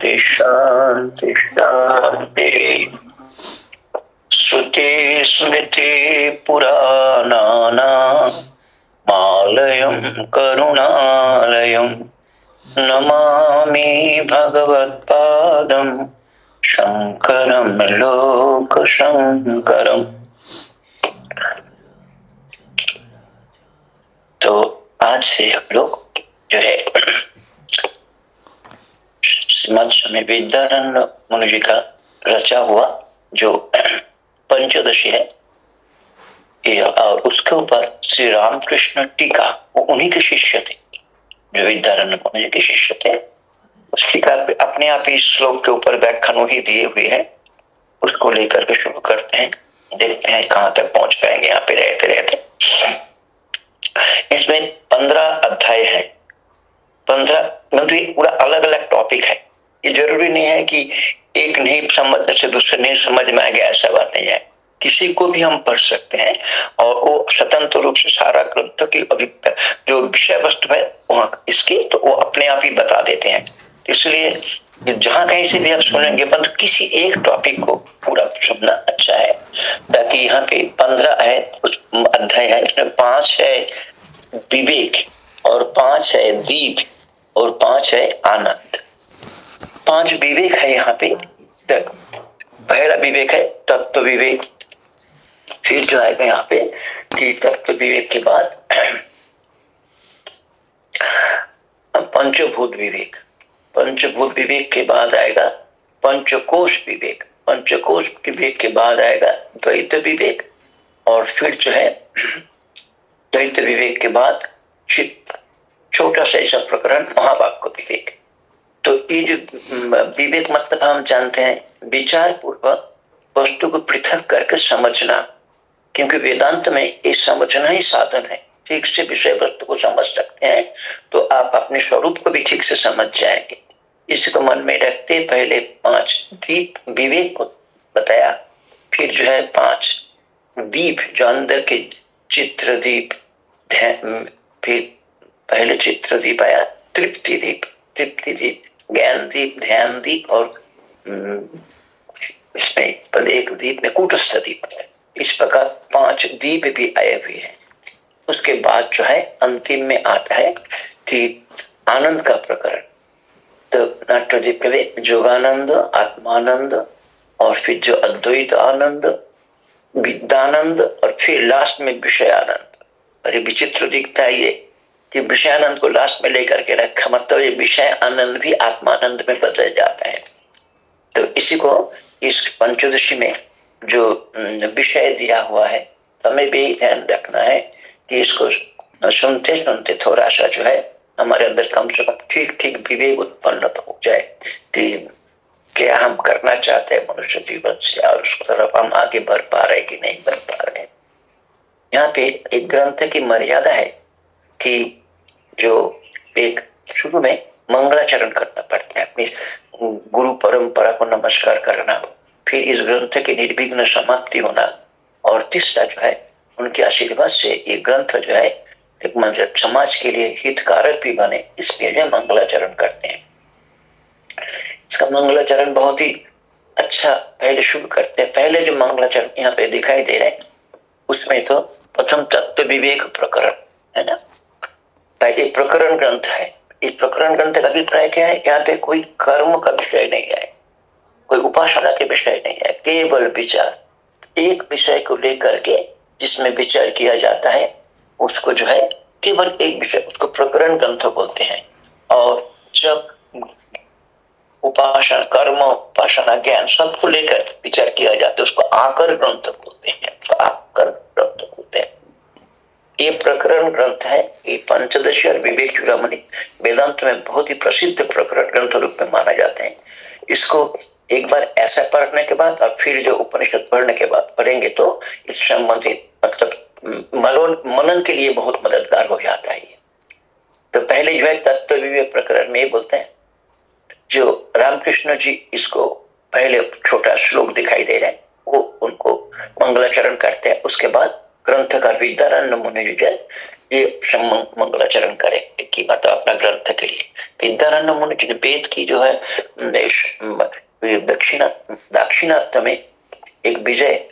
शांति शांति शांति। श्रुति स्मृति पुराणानामालयं करुणालयं। नमामि भगवत्पादं, शङ्करं, लोकशङ्करम्। तो आज से हम लोग जो है श्रीमद स्वामी विद्यानंद मुनि जी का रचा हुआ जो पंचदशी है और उसके ऊपर श्री रामकृष्ण टीका, वो उन्हीं के शिष्य थे। जो विद्यानंद मुनि जी के शिष्य थे, उस टीका पे अपने आप ही श्लोक के ऊपर व्याख्यान ही दिए हुए हैं। उसको लेकर के शुरू करते हैं, देखते हैं कहाँ तक पहुँच पाएँगे, यहाँ पे रहते रहते। इसमें पंद्रह अध्याय है। पंद्रह मतलब पूरा अलग अलग टॉपिक है। ये ज़रूरी नहीं है कि एक नहीं समझ से दूसरे नहीं समझ में आ गया ऐसा बात नहीं है। किसी को भी हम पढ़ सकते हैं और वो स्वतंत्र रूप से सारा ग्रंथ की अभिप्राय जो विषय वस्तु है, वहाँ इसकी तो वो अपने आप ही बता देते हैं। इसलिए जहाँ कहीं से भी आप सुनेंगे परंतु किसी एक टॉपिक को पूरा सुनना अच्छा है। ताकि यहाँ पे पंद्रह है, कुछ अध्याय है, इसमें पाँच है विवेक और पाँच है दीप और पाँच है आनंद। पाँच विवेक है यहाँ पे। पहला विवेक है, तत्व विवेक। फिर जो आएगा यहाँ पे, कि तत्व विवेक के बाद पंचभूत विवेक। पंचभूत विवेक के बाद आएगा पंचकोश विवेक। पंचकोश विवेक के बाद आएगा द्वैत विवेक। और फिर जो है, द्वैत विवेक के बाद चित्त। छोटा सा ऐसा प्रकरण, महावाक्य विवेक। तो ये जो विवेक मतलब हम जानते हैं विचार पूर्वक वस्तु को पृथक करके समझना, क्योंकि वेदांत में ये समझना ही साधन है। ठीक से विषय वस्तु को समझ सकते हैं तो आप अपने स्वरूप को भी ठीक से समझ जाएँगे। इसको मन में रखते पहले पाँच दीप विवेक को बताया, फिर जो है पाँच दीप, जो अंदर के चित्र दीप फिर पहले चित्र दीप आया, तृप्ति दीप तृप्ति दीप। ज्ञान दीप, ध्यान दीप और इसमें एक दीप में कूटस्थ दीप इस प्रकार पाँच दीप भी आए हुए हैं। उसके बाद जो है, अंतिम में आता है कि आनंद का प्रकरण। तो नाट्यदीप के जोगानंद, आत्मानंद और फिर जो अद्वैत आनंद, विद्यानंद और फिर लास्ट में विषय आनंद अरे विचित्र दिखता है ये। कि विषयानंद को लास्ट में लेकर के रखा। मतलब ये विषय आनंद भी आत्मानंद में बदल जाता है। तो इसी को इस पंचोदशी में जो विषय दिया हुआ है, हमें भी ध्यान रखना है कि इसको सुनते सुनते थोड़ा सा जो है, हमारे अंदर कम से कम ठीक ठीक विवेक उत्पन्न तो हो जाए कि क्या हम करना चाहते हैं मनुष्य जीवन से और उस तरफ़ हम आगे बढ़ पा रहे कि नहीं बढ़ पा रहे यहाँ पे एक ग्रंथ की मर्यादा है कि जो एक शुरू में मंगलाचरण करना पड़ता है, अपनी गुरु परंपरा को नमस्कार करना, फिर इस ग्रंथ की निर्विघ्न समाप्ति होना, और तीसरा जो है, उनके आशीर्वाद से ये ग्रंथ जो है, एक समाज के लिए हितकारक भी बने इसके लिए मंगलाचरण करते हैं। इसका मंगलाचरण बहुत ही अच्छा पहले शुरू करते हैं। पहले जो मंगलाचरण यहाँ पे दिखाई दे रहे हैं, उसमें तो प्रथम तत्व विवेक प्रकरण, है ना? पहले प्रकरण ग्रंथ है। इस प्रकरण ग्रंथ का अभिप्राय क्या है? यहाँ पे कोई कर्म का विषय नहीं है। कोई उपासना के विषय नहीं है। केवल विचार। एक विषय को लेकर के जिसमें विचार किया जाता है, उसको जो है केवल एक विषय, उसको प्रकरण ग्रंथ बोलते हैं। और जब उपासना, कर्म, उपासना, ज्ञान सबको लेकर विचार किया जाता है, उसको आकर ग्रंथ बोलते हैं। आकर ग्रंथ बोलते हैं। ये प्रकरण ग्रंथ है, ये पंचदशी और विवेक चूड़ामणि वेदांत में बहुत ही प्रसिद्ध प्रकरण ग्रंथ रूप में माना जाते हैं। इसको एक बार ऐसा पढ़ने के बाद और फिर जो उपनिषद पढ़ने के बाद पढ़ेंगे तो इस संबंधित मतलब मनन के लिए बहुत मददगार हो जाता है तो पहले जो है तत्व विवेक प्रकरण में ये बोलते हैं, जो रामकृष्ण जी इसको पहले छोटा श्लोक दिखाई दे रहे हैं, वो उनको मंगलाचरण करते हैं, उसके बाद ग्रंथकार विद्यारण्य मुनि जी ये मंगलाचरण करे कि मतलब अपना ग्रंथ के लिए। विद्यारण्य मुनि जी वेद की जो है दक्षिणा दक्षिणात्य में एक विजय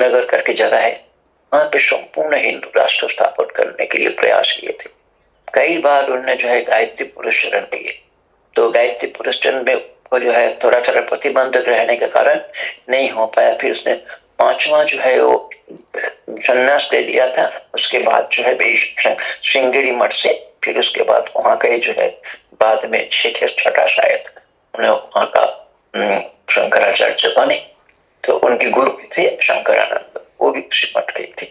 नगर करके जगह है। वहाँ पे संपूर्ण हिंदू राष्ट्र स्थापन करने के लिए प्रयास किए थे। कई बार उन्होंने जो है, गायत्री पुरुष चरण लिए। तो गायत्री पुरुष चरण में वो जो है थोड़ा थोड़ा प्रतिबंधक रहने के कारण नहीं हो पाया। फिर उसने पांचवा जो है वो संन्यास दे दिया था, उसके बाद जो है श्रृंगेरी मठ से, फिर उसके बाद वहाँ गए जो है, बाद में छठे छठा शायद, उन्हें वहाँ का शंकराचार्य बने तो उनके गुरु थे शंकरानंद, वो भी उसी मठ के थे।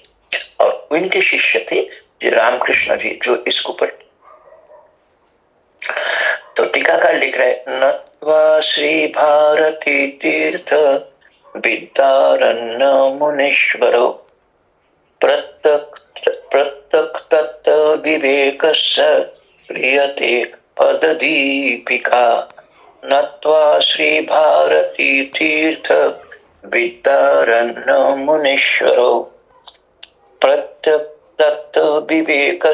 और उनके शिष्य थे रामकृष्ण जी, जो इसके ऊपर तो टीकाकार लिख रहे नत्वा श्री भारती तीर्थ विद्यारण्य मुनीश्वरो प्रत्यक प्रत्यक तत्व विवेक क्रियते पददीपिका। नत्वा श्री भारती तीर्थ विद्यारण्य मुनीश्वरो प्रत्यक तत्व विवेक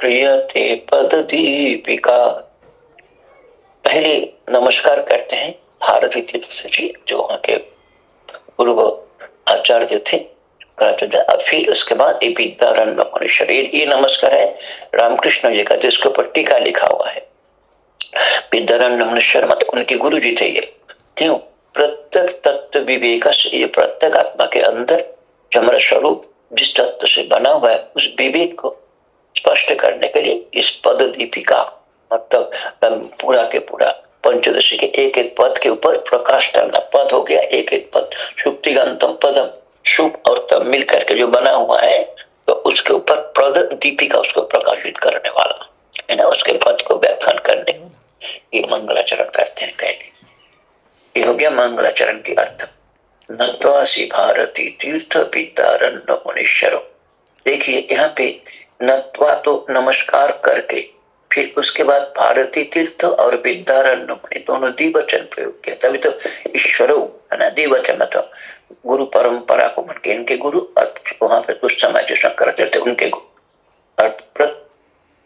क्रियते पद दीपिका पहले नमस्कार करते हैं, भारती तीर्थ जी जो वहाँ के पूर्व आचार्य थे फिर उसके बाद ये विद्यारण्य ये नमस्कार है। रामकृष्ण जी का जिसके ऊपर टीका लिखा हुआ है। विद्यारण्य मतलब उनके गुरु जी थे ये। क्यों? प्रत्येक तत्व विवेक ये प्रत्येक आत्मा के अंदर हमारा स्वरूप, जिस तत्व से बना हुआ है, उस विवेक को स्पष्ट करने के लिए इस पद दीपिका मतलब पूरा के पूरा पंचदशी के एक एक पद के ऊपर प्रकाश डालना। पद हो गया एक एक पद। शुक्तिगंतम पदम। शुभ और तब मिल करके जो बना हुआ है तो उसके ऊपर पद दीपिका उसको प्रकाशित करने वाला। है ना? उसके पद को व्याख्यान करने। ये मंगलाचरण करते हैं पहले। ये हो गया मंगलाचरण के अर्थ। नत्वासी भारती तीर्थ विद्यारण्य मुनीश्वर। देखिए, यहाँ पे नत्वा तो नमस्कार करके फिर उसके बाद भारती तीर्थ और विद्यारण्य मुनि दोनों दिवचन प्रयोग किया। तभी तो ईश्वर, है ना दिवचन मतलब गुरु परंपरा को मन के इनके गुरु और वहाँ पे उस समय जो शंकराचार्य थे, उनके गुरु। और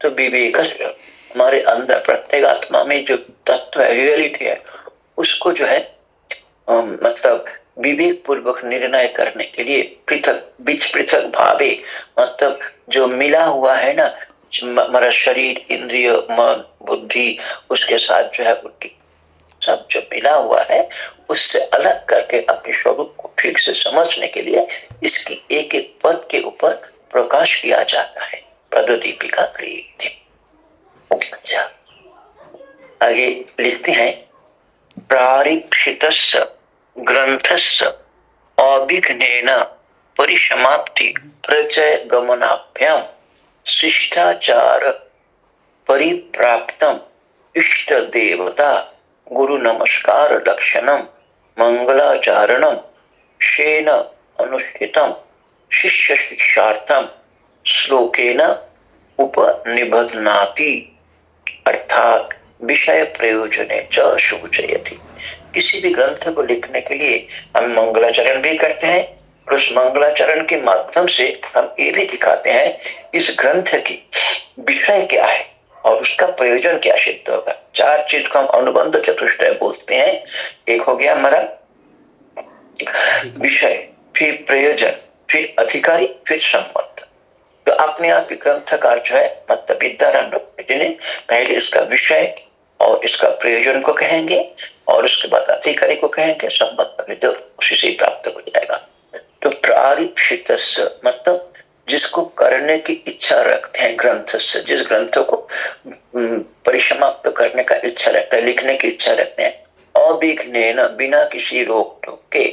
तो विवेक हमारे अंदर प्रत्येक आत्मा में जो तत्व है रियलिटी है, उसको जो है मतलब विवेक पूर्वक निर्णय करने के लिए पृथक, बीच पृथक भावे मतलब जो मिला हुआ है ना हमारा शरीर, इंद्रिय, मन, बुद्धि उसके साथ जो है, उनकी सब जो मिला हुआ है, उससे अलग करके अपने स्वरूप को ठीक से समझने के लिए इसकी एक एक पद के ऊपर प्रकाश किया जाता है। पददीपिका क्रिय अच्छा आगे लिखते हैं प्रारीक्षित ग्रंथस्य अविघ्नेन परिसमाप्ति, प्रचय गमनाभ्याम। शिष्टाचार परिप्राप्तम। इष्ट देवता गुरु नमस्कार लक्षणम, मंगलाचारणम, शेन अनुष्ठितम, शिष्य शिक्षार्थम, श्लोकेन उपनिबध्नाति। अर्थात विषय प्रयोजने च सूचयति। किसी भी ग्रंथ को लिखने के लिए हम मंगलाचरण भी करते हैं। उस मंगलाचरण के माध्यम से हम ये भी दिखाते हैं, इस ग्रंथ की विषय क्या है और उसका प्रयोजन क्या सिद्ध होगा। चार चीज़ को हम अनुबंध चतुष्टय बोलते हैं। एक हो गया हमारा विषय, फिर प्रयोजन, फिर अधिकारी, फिर सम्मत तो अपने आप ही ग्रंथकार जो है मतलब विद्यारण्य जिन्हें पहले इसका विषय और इसका प्रयोजन को कहेंगे और उसके बाद अधिकारी को कहेंगे, संबंध तो उसी से प्राप्त हो जाएगा। तो प्रारिक्षित मतलब जिसको करने की इच्छा रखते हैं ग्रंथ से जिस ग्रंथों को परिसमाप्त करने का इच्छा रखता है, लिखने की इच्छा रखते हैं अभिघ्न बिना किसी रोक टोक के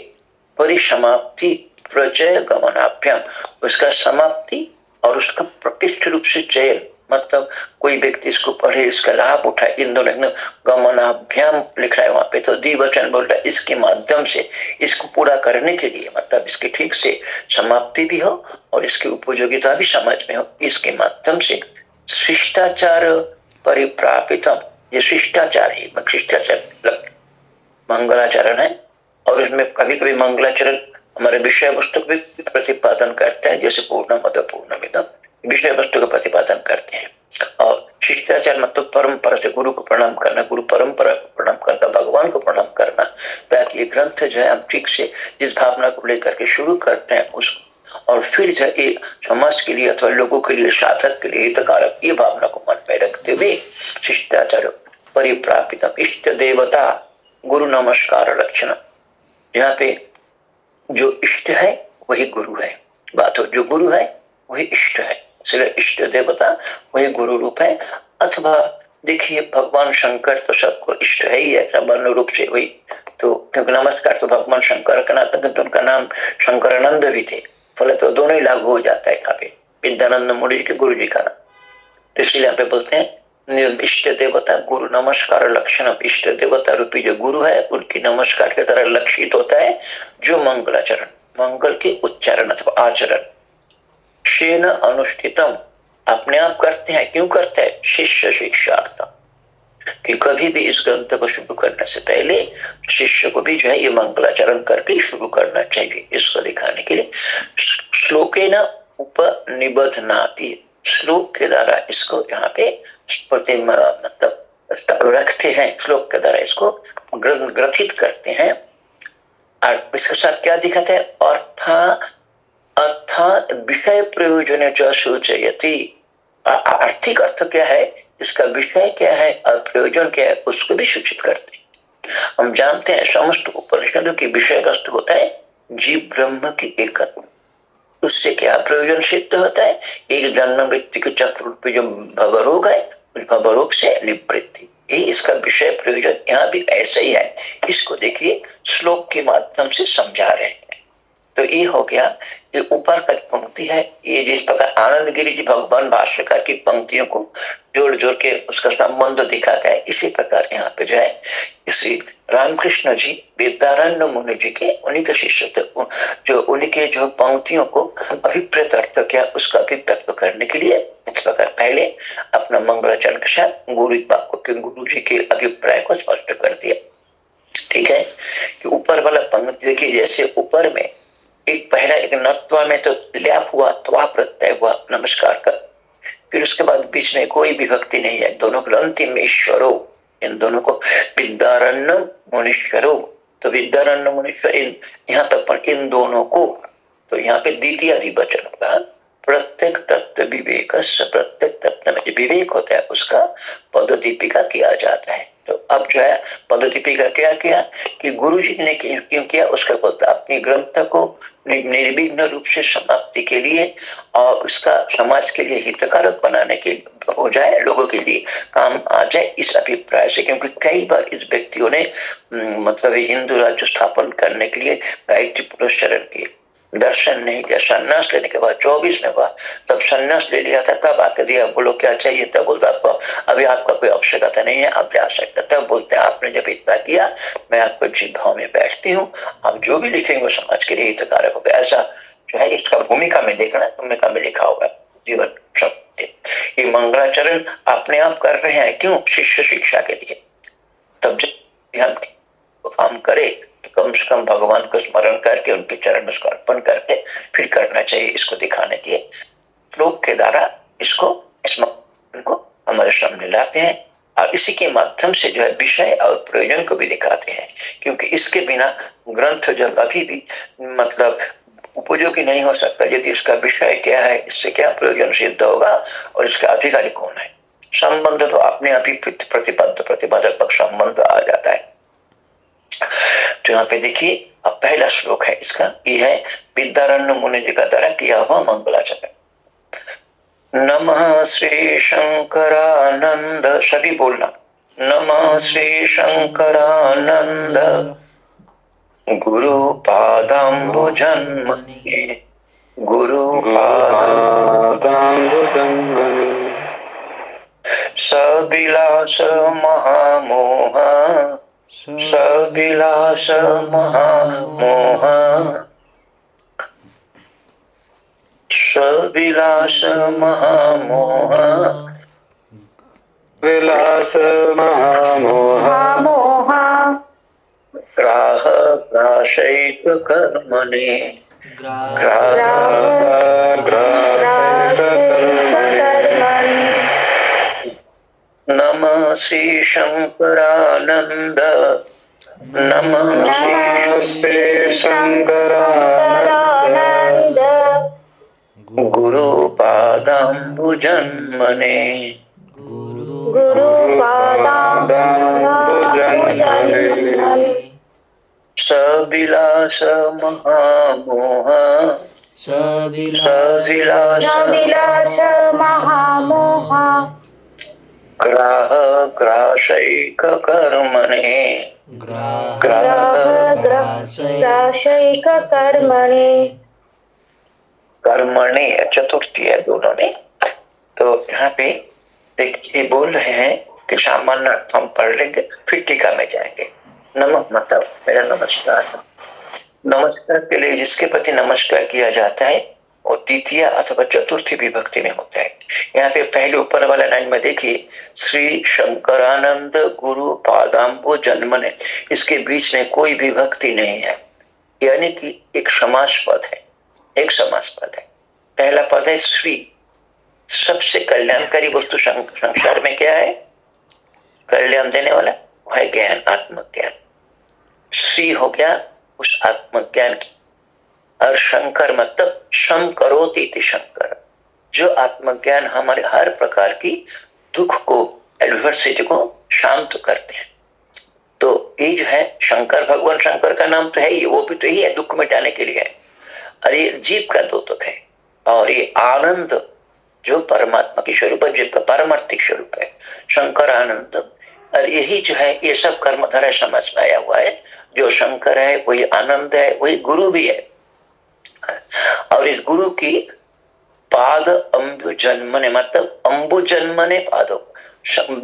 परिसमाप्ति प्रचय गमनाभ्याम, उसका समाप्ति और उसका प्रतिष्ठ रूप से चयन। मतलब कोई व्यक्ति इसको पढ़े, इसका लाभ उठाए इन दोनों गमनाभ्याम लिख रहा है वहाँ पे तो द्विवचन बोल रहा है, इसके माध्यम से, इसको पूरा करने के लिए मतलब इसके ठीक से समाप्ति भी हो और इसकी उपयोगिता भी समझ में हो, इसके माध्यम से शिष्टाचार परिप्रापितम ये शिष्टाचार ही शिष्टाचार मंगलाचरण है और इसमें कभी कभी मंगलाचरण हमारे विषय वस्तु भी प्रतिपादन करते हैं, जैसे पूर्ण मद पूर्ण विषय वस्तु का प्रतिपादन करते हैं। और शिष्टाचार मतलब परंपरा से गुरु को प्रणाम करना, गुरु परंपरा को प्रणाम करना, भगवान को प्रणाम करना, ताकि ये ग्रंथ जो है हम ठीक से जिस भावना को लेकर के शुरू करते हैं उसको और फिर जो है समाज के लिए अथवा लोगों के लिए, साधक के लिए हितकारक ये भावना को मन में रखते हुए शिष्टाचार परिप्रापित इष्ट देवता, गुरु नमस्कार लक्षण। यहाँ पे जो इष्ट है, वही गुरु है। बात हो, जो गुरु है, वही इष्ट है। इसलिए इष्ट देवता, वही गुरु रूप है। अथवा देखिए, भगवान शंकर तो सबको इष्ट है ही है सामान्य रूप से वही। तो क्योंकि नमस्कार तो भगवान शंकर का नाम तो उनका नाम शंकरानंद भी थे। फल तो दोनों ही लागू हो जाता है यहाँ पे, विद्यानंद मुनि के गुरु जी का नाम। इसलिए यहाँ पे बोलते हैं इष्ट देवता, गुरु नमस्कार लक्षण इष्ट देवता रूपी जो गुरु है, उनकी नमस्कार के तरह लक्षित होता है, जो मंगलाचरण, मंगल के उच्चारण अथवा आचरण। शेन अनुष्ठितम। अपने आप करते हैं। क्यों करते हैं? शिष्य शिक्षार्थ कि कभी भी इस ग्रंथ को शुरू करने से पहले शिष्य को भी जो है ये मंगलाचरण करके शुरू करना चाहिए। इसको दिखाने के लिए श्लोके न उपनिबधनाति। श्लोक के द्वारा इसको यहाँ पे मतलब रखते हैं। श्लोक के द्वारा इसको ग्रथित करते हैं। और इसके साथ क्या दिखाते हैं? अर्था अर्थात विषय प्रयोजन सूचयती। आर्थिक अर्थ क्या है? इसका विषय क्या है और प्रयोजन क्या है, उसको भी सूचित करते हम जानते हैं समस्त उपनिषदों की विषय वस्तु होता है जीव ब्रह्म की एकत्व। उससे क्या प्रयोजन सिद्ध होता है? एक जन्म व्यक्ति के चक्र रूप जो भवरोग है, उस भवरोग से निवृत्ति। यही इसका विषय प्रयोजन यहाँ भी ऐसा ही है। इसको देखिए श्लोक के माध्यम से समझा रहे हैं। तो ये हो गया ये ऊपर का पंक्ति है, ये जिस प्रकार आनंद गिरी जी भगवान भाष्यकार की पंक्तियों को जोड़ जोड़ के उसका संबंध दिखाता है, इसी प्रकार यहाँ पे जो है श्री रामकृष्ण जी, विद्यारण्य मुनि जी के उन्हीं के शिष्य थे जो उनके जो पंक्तियों को अभिप्रेत अर्थ किया, उसका अभिव्यक्त करने के लिए इस प्रकार पहले अपना मंगलाचरण के साथ गुरु के गुरु जी के अभिप्राय को स्पष्ट कर दिया। ठीक है? कि ऊपर वाला पंक्ति देखिए, जैसे ऊपर में एक पहला एक नत्वा में तो ल्याप हुआ त्वा प्रत्यय हुआ, नमस्कार का फिर उसके बाद बीच में कोई विभक्ति नहीं है, दोनों को अंतिम ईश्वरो, इन दोनों को विद्यारण्य मुनीश्वरो। तो विद्यारण्य मुनीश्वर, इन, यहाँ तक पर इन दोनों को तो यहाँ पे द्वितीय अधिवचन होगा। प्रत्येक तत्व विवेक प्रत्येक तत्व में जो विवेक होता है, उसका पददीपिका किया जाता है। तो अब जो है, पददीपिका क्या किया कि गुरु जी ने क्यों, किया उसका बोलता अपनी ग्रंथ को निर्विघ्न रूप से समाप्ति के लिए और उसका समाज के लिए हितकारक बनाने के हो जाए, लोगों के लिए काम आ जाए, इस अभिप्राय से। क्योंकि कई बार इस व्यक्तियों ने मतलब हिंदू राज्य स्थापन करने के लिए गायत्री पुरस्चरण किए। दर्शन नहीं दिया संन्यास लेने के बाद चौबीस में हुआ। तब संन्यास ले लिया था, तब आके दिया, बोलो, क्या चाहिए? तब बोलता, आपको, अभी आपका कोई आवश्यकता नहीं है, आप जा सकते तब बोलते हैं, आपने जब इतना किया, मैं आपको जिस भाव में बैठती हूँ, आप जो भी लिखेंगे समाज के लिए हितकारक होगा। ऐसा जो है, इसका भूमिका में देखना, भूमिका में लिखा हुआ है। जीवन सत्य ये मंगलाचरण अपने आप कर रहे हैं, क्यों? शिष्य शिक्षा के लिए। तब जब हम काम करे कम से कम भगवान को स्मरण करके, उनके चरण उसको अर्पण करके फिर करना चाहिए इसको दिखाने के श्लोक के द्वारा इसको स्मरण को हमारे सामने लाते हैं और इसी के माध्यम से जो है विषय और प्रयोजन को भी दिखाते हैं। क्योंकि इसके बिना ग्रंथ जो कभी भी मतलब उपयोगी नहीं हो सकता। यदि इसका विषय क्या है, इससे क्या प्रयोजन सिद्ध होगा और इसका अधिकारी कौन है? संबंध तो अपने आप ही प्रतिबद्ध प्रतिपादक संबंध आ जाता है। तो यहाँ पे देखिए, अब पहला श्लोक है इसका, ये है विद्यारण्य मुनि जी का द्वारा किया हुआ मंगलाचरण। नम श्री शंकरानंद, सभी बोलना। नम श्री शंकरानंद। गुरु पादाम्बुजन्म गुरु पादाम्बुजन्मनि। सविलास महामोह। सविलास महामोह सविलास महामोह विलास महामोह ग्राह ग्राशैक कर्मणे। ग्राह ग्राह नम श्री शंकरानंद नम श्री शंकरानंद गुरु पादाम्बुजन्मने सविलास महामोह सविलास महामोह। ग्राह ग्राशैक कर्मणे ग्राशैक कर्मणे कर्मणे चतुर्थी है दोनों में तो यहाँ पे देखिए बोल रहे हैं कि सामान्य अर्थ हम पढ़ लेंगे फिर टीका में जाएँगे। नमक मतलब मेरा नमस्कार। नमस्कार के लिए जिसके प्रति नमस्कार किया जाता है वो द्वितीय अथवा चतुर्थी विभक्ति में होता है। यहाँ पे पहले ऊपर वाला लाइन में देखिए, श्री शंकरानंद गुरु पादाम्बो जन्मने इसके बीच में कोई विभक्ति नहीं है। यानी कि एक समास पद है, एक समास पद है। पहला पद है श्री। सबसे कल्याणकारी वस्तु संसार में क्या है? कल्याण देने वाला है ज्ञान, आत्मज्ञान। श्री हो गया उस आत्मज्ञान की और शंकर मतलब शम करो थी शंकर, जो आत्मज्ञान हमारे हर प्रकार की दुख को एडवर्सिटी को शांत करते हैं। तो ये जो है, शंकर भगवान, शंकर का नाम तो है ही, वो भी तो ही है, दुख मिटाने के लिए है। और ये जीव का दो दुख है, और ये आनंद जो परमात्मा की स्वरूप है, जीव का परमार्थिक स्वरूप है, शंकर आनंद। और यही जो है, ये सब कर्मधारा समझ में आया हुआ है, जो शंकर है, वही आनंद है, वही गुरु भी है। और इस गुरु की पाद अम्बु जन्मने मतलब अम्बु जन्मने पादो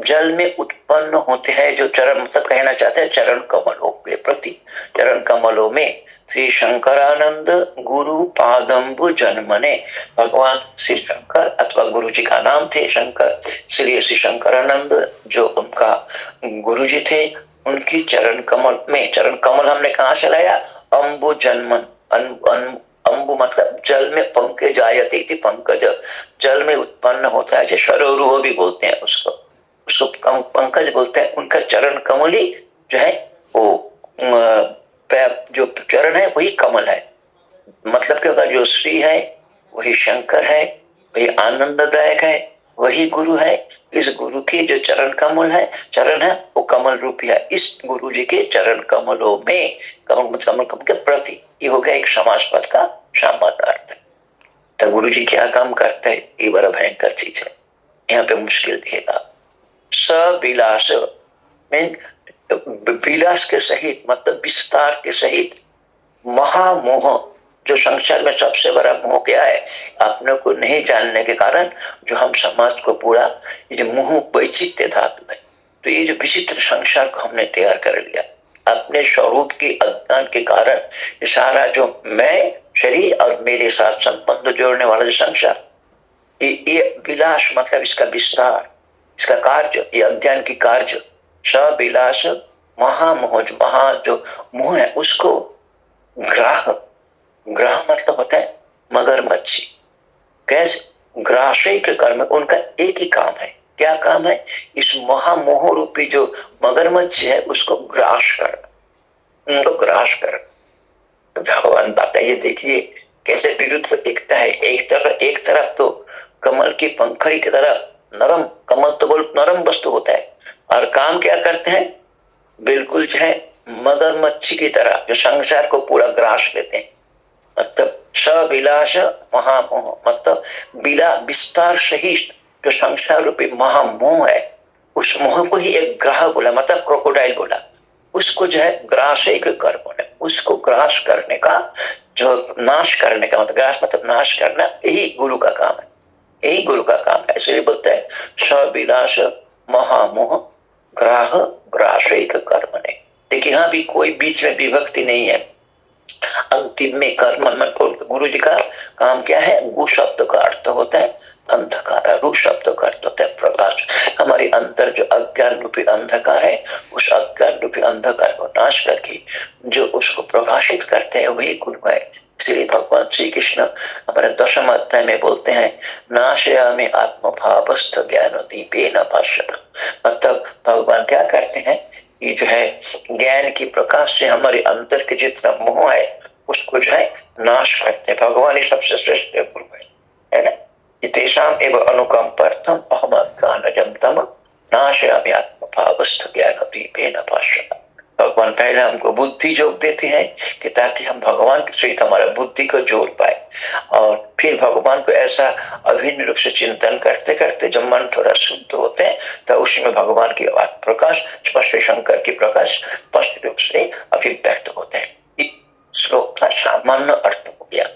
जल में उत्पन्न होते हैं जो चरण मतलब कहना चाहते हैं चरण कमलों के प्रति। चरण कमलों में श्री शंकरानंद गुरु पादम्बु जन्मने भगवान श्री शंकर अथवा गुरु जी का नाम थे शंकर, इसलिए श्री शंकरानंद जो उनका गुरु जी थे, उनकी चरण कमल में, चरण कमल हमने कहा से लाया? अम्बु जन्मन अम्बु मतलब जल में पंकज आयती थी पंकज। जल में उत्पन्न होता है सरोवर भी बोलते हैं उसको। उसको पंकज बोलते हैं। उनका चरण कमली जो है, वो जो चरण है, वही कमल है। मतलब होगा जो श्री है, वही शंकर है, वही आनंददायक है, वही गुरु है। इस गुरु के जो चरण कमल है, चरण है, वो कमल रूपी है। इस गुरु जी के चरण कमलों में, कमल कमल कमल के प्रति। ये हो गया एक समाज पद का सामान्य अर्थ। तो गुरु जी क्या काम करते हैं? ये बड़ा भयंकर चीज़ है। यहाँ पे मुश्किल दिएगा सविलास मीन विलास के सहित मतलब विस्तार के सहित महामोह, जो संसार में सबसे बड़ा मोह क्या है? अपने को नहीं जानने के कारण जो हम समाज को पूरा, ये मोह वैचित्य धातु है तो ये जो विचित्र संसार को हमने तैयार कर लिया। अपने स्वरूप की अज्ञान के कारण सारा जो मैं, शरीर और मेरे साथ संबंध जोड़ने वाला जो संसार, ये ये विलास मतलब इसका विस्तार, इसका कार्य, ये अज्ञान की कार्य, सविलास महामोह महा जो मोह है उसको ग्राह ग्राह मतलब होता है मगरमच्छी। कैसे? ग्राशय के कर्म, उनका एक ही काम है। क्या काम है? इस महामोह रूपी जो मगरमच्छ है, उसको ग्रास करना उनको ग्रास करना भगवान बताइए, देखिए, कैसे विरुद्ध एकता है। एक तरफ़ एक तरफ़ तो कमल की पंखड़ी की तरह नरम, कमल तो बहुत नरम वस्तु होता है। और काम क्या करते हैं? बिल्कुल जो है, मगरमच्छी की तरह जो संसार को पूरा ग्रास लेते हैं। मतलब सविलास महामोह मतलब बिला विस्तार सहित जो संसार रूपी महामोह है, उस मोह को ही एक ग्राह बोला मतलब क्रोकोडाइल बोला। उसको जो है ग्रास एक कर बोले। उसको ग्रास करने का, जो नाश करने का मतलब ग्रास मतलब नाश करना, यही गुरु का काम है। यही गुरु का काम है। इसलिए बोलते हैं सविलास महामोह ग्राह ग्रास एक कर्म ने देखिए, यहाँ भी कोई बीच में विभक्ति नहीं है। अंतिम में कर्म मन गुरु जी का काम क्या है? गु शब्द का अर्थ होता है अंधकार रू शब्द का अर्थ होता है प्रकाश। हमारे अंतर जो अज्ञान रूपी अंधकार है, उस अज्ञान रूपी अंधकार को नाश करके जो उसको प्रकाशित करते हैं, वही गुरु है इसलिए भगवान श्री कृष्ण हमारे दशम अध्याय में बोलते हैं नाशया में आत्म भावस्थ ज्ञान दीपे न मतलब भगवान क्या करते हैं, ये जो है, ज्ञान की प्रकाश से हमारे अंतर के जितना मोह है, उसको जो है, नाश करते हैं। भगवान ही सबसे श्रेष्ठ गुरु है ना? एवं नाशयामि ज्ञान दीपेन भगवान पहले हमको बुद्धि जोड़ देते हैं कि ताकि हम भगवान के सहित हमारा बुद्धि को जोड़ पाए। और फिर भगवान को ऐसा अभिन्न रूप से चिंतन करते करते जब मन थोड़ा शुद्ध होते हैं तो उसमें भगवान की बात प्रकाश, स्पष्ट शंकर की प्रकाश, स्पष्ट रूप से अभिव्यक्त होते हैं। श्लोक का सामान्य अर्थ हो गया।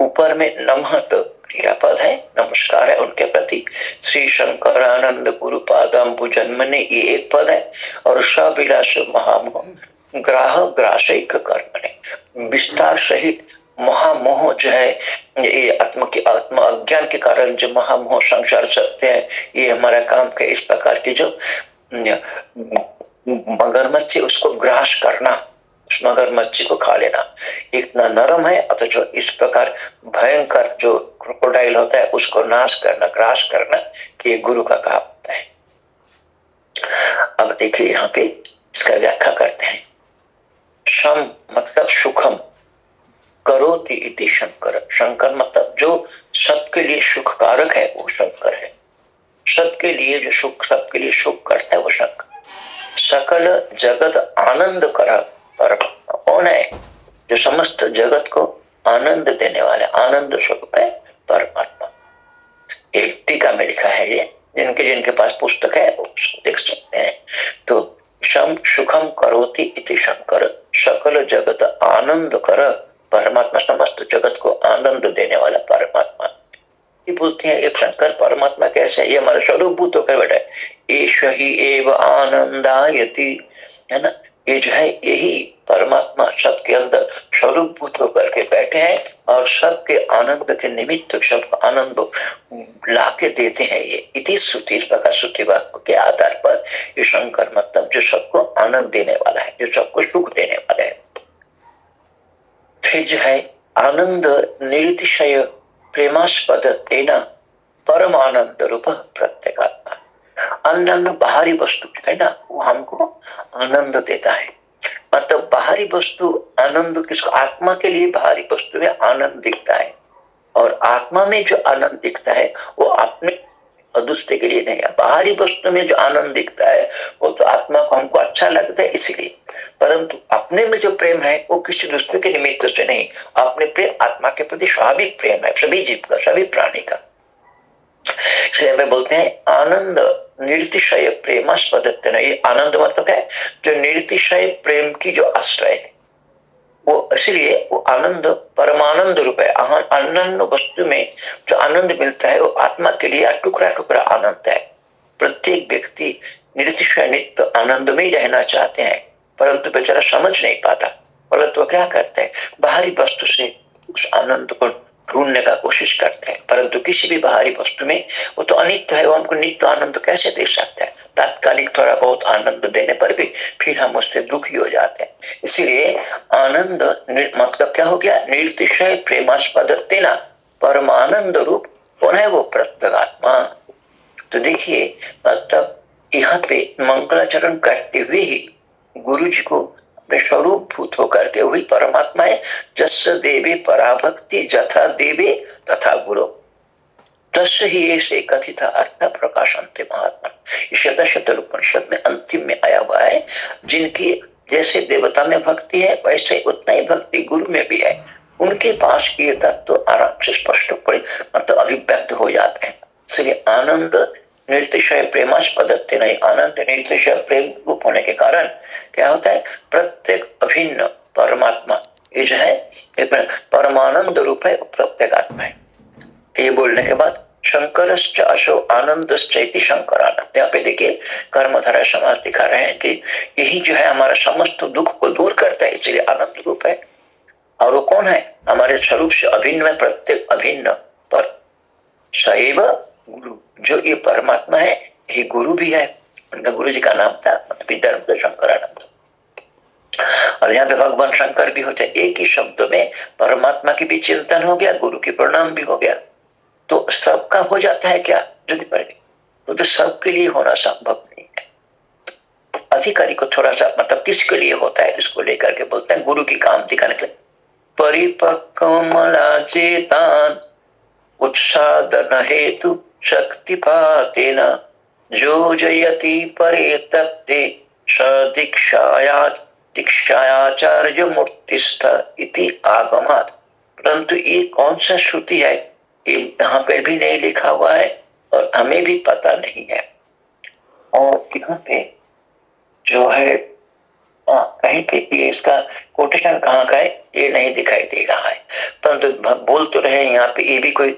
ऊपर में नमः तो क्रियापद है। नमस्कार है उनके प्रति। श्री शंकर आनंद गुरु पादाम्बु जन्म ने ये एक पद है और सविलास महामोह ग्राह ग्रासिक कर्म ने। विस्तार सहित महामोह जो है, ये आत्म के आत्म अज्ञान के कारण जो महामोह संसार सकते हैं, ये हमारा काम के इस प्रकार की जो मगरमच्छ उसको ग्रास करना। मगर मच्छी को खा लेना। इतना नरम है अथच इस प्रकार भयंकर जो क्रोकोडाइल होता है, उसको नाश करना, ग्रास करना ये गुरु का काम होता है। अब देखिए यहाँ पे इसका व्याख्या करते हैं। शम मतलब सुखम करो इति शंकर। शंकर मतलब जो सबके लिए सुख कारक है, वो शंकर है। सबके लिए जो सुख सबके लिए सुख करता है, वो शंकर। सकल जगत आनंद करा परमात्मा कौन है जो समस्त जगत को आनंद देने वाले, आनंद स्वरूप है परमात्मा। एक टीका में लिखा है ये, जिनके जिनके पास पुस्तक है, वो देख सकते हैं। तो शम सुखम करोति इति शंकर, सकल जगत आनंद कर, परमात्मा समस्त जगत को आनंद देने वाला परमात्मा। ये बोलते हैं, एक शंकर, परमात्मा कैसे ये हमारा स्वरूप भूत होकर बैठा है। ईश ही एव आनंदायति, है ना? ये जो है, यही परमात्मा सबके अंदर स्वरूप होकर के बैठे हैं और सबके आनंद के निमित्त सबको आनंद ला के देते हैं ये। इति श्रुति प्रकार श्रुति वाक्य के आधार पर ये शंकर मतलब जो सबको आनंद देने वाला है, जो सबको सुख देने वाला है। फिर जो है, आनंद निर्तिशय प्रेमास्पद तेना परम आनंद रूप प्रत्येगात्मा। अन्य बाहरी वस्तु है ना? वो हमको आनंद देता है। मतलब बाहरी वस्तु आनंद, किसको? आत्मा के लिए बाहरी वस्तु में आनंद दिखता है। और आत्मा में जो आनंद दिखता है, वो अपने दूसरे के लिए नहीं है। बाहरी वस्तु में जो आनंद दिखता है, वो तो आत्मा को हमको अच्छा लगता है इसलिए। परंतु अपने में जो प्रेम है, वो किसी दूसरे के निमित्त से नहीं। अपने प्रेम आत्मा के प्रति स्वाभाविक प्रेम है, सभी जीव का, सभी प्राणी का। इसलिए हमें बोलते हैं, आनंद निर्तिशय प्रेमास्पद ये आनंद मतलब है? जो निर्तिशय प्रेम की जो आश्रय है, वो इसलिए वो आनंद, परमानंद रूप है। आनंद वस्तु में जो आनंद मिलता है, वो आत्मा के लिए टुकड़ा टुकड़ा आनंद है। प्रत्येक व्यक्ति निर्तिशय नित्य आनंद में ही रहना चाहते हैं, परंतु बेचारा समझ नहीं पाता। परंतु क्या करते हैं? बाहरी वस्तु से उस आनंद को ढूँढने का कोशिश करते हैं। परंतु किसी भी बाहरी वस्तु में वो तो अनित्य है, वो हमको नित्य आनंद कैसे दे सकते हैं? तात्कालिक थोड़ा बहुत आनंद देने पर भी फिर हम उससे दुखी हो जाते हैं। इसीलिए आनंद मतलब क्या हो गया? निर्तिशय प्रेमास्पद तेना। परमानंद रूप कौन है वो? प्रत्यगात्मा। तो देखिए मतलब यहाँ पे मंगलाचरण करते हुए ही गुरु जी को स्वरूप भूत होकर के वही परमात्मा है जस देवी पराभक्ति जथा देवी तथा गुरु। तस् ही ऐसे कथित अर्थ प्रकाश अंतिम महात्मा। शत शत उपनिषद में अंतिम में आया हुआ है, जिनकी जैसे देवता में भक्ति है, वैसे उतना ही भक्ति गुरु में भी है। उनके पास ये तत्व तो आराम से स्पष्ट मतलब अभिव्यक्त हो जाते हैं। इसलिए आनंद निर्तिशय प्रेमास्पद नहीं आनंद निर्तिशय प्रेम रूप होने के कारण क्या होता है? प्रत्येक अभिन्न परमात्मा, ये जो है परमानंद रूप है, प्रत्येक आत्मा है। ये बोलने के बाद शंकर अशो आनंद शंकर आनंद यहाँ पे देखिए कर्मधारा समाज दिखा रहे हैं कि यही जो है हमारा समस्त दुख को दूर करता है, इसलिए आनंद रूप है। और वो कौन है? हमारे स्वरूप से अभिन्न प्रत्येक अभिन्न पर। सैव गुरु। जो ये परमात्मा है ये गुरु भी है। उनका गुरु जी का नाम था विद्यानंद शंकरानंद। और यहाँ पे भगवान शंकर भी होते एक ही शब्द में परमात्मा की भी चिंतन हो गया गुरु की प्रणाम भी हो गया। तो सबका हो जाता है क्या? जो भी तो, सबके लिए होना संभव नहीं है। अधिकारी को थोड़ा सा मतलब किसके लिए होता है इसको लेकर के बोलते हैं गुरु की काम दिखाने के लिए। परिपक्वमला चेतान उत्सादन हेतु शक्तिपातेन जो जयति परे तत्ते सदीक्षाया दीक्षायाचार्य मूर्तिस्थ इति आगमात। परंतु ये कौन सा श्रुति है ये यहाँ पे भी नहीं लिखा हुआ है और हमें भी पता नहीं है। और यहाँ पे जो है आ, कहीं पे ये इसका कोटेशन कहाँ का है ये नहीं दिखाई दे रहा है। परंतु बोल तो रहे यहाँ पे ये भी कोई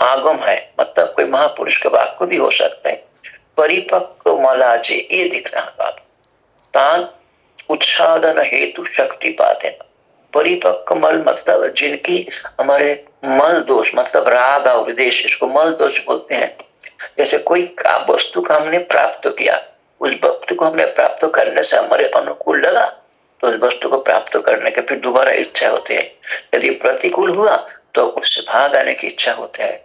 आगम है मतलब कोई महापुरुष के वाक्य भी हो सकता है। परिपक्व मलाजे, ये दिख रहा है तान उत्साधन हेतु शक्ति पाते परिपक्व मल मतलब जिनकी हमारे मल दोष मतलब राग और देश इसको मल दोष बोलते हैं। जैसे कोई का वस्तु का हमने प्राप्त किया, उस वस्तु को हमने प्राप्त करने से हमारे अनुकूल लगा तो उस वस्तु को प्राप्त करने के फिर दोबारा इच्छा होती है। यदि प्रतिकूल हुआ तो उससे भाग आने की इच्छा होती है।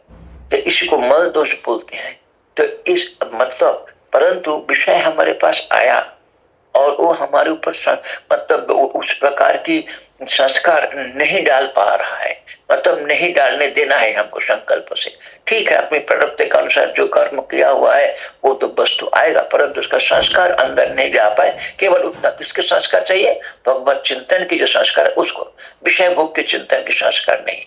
तो इसी को मल दोष बोलते हैं। तो इस मतलब परंतु विषय हमारे पास आया और वो हमारे ऊपर मतलब उस प्रकार की संस्कार नहीं डाल पा रहा है। मतलब नहीं डालने देना है हमको संकल्प से। ठीक है, अपनी प्रवृत्ति के अनुसार जो कर्म किया हुआ है, वो तो वस्तु आएगा, परंतु उसका संस्कार अंदर नहीं जा पाए, केवल उतना किसके संस्कार चाहिए? भगवत चिंतन की जो संस्कार है, उसको। विषय भोग के चिंतन के संस्कार नहीं।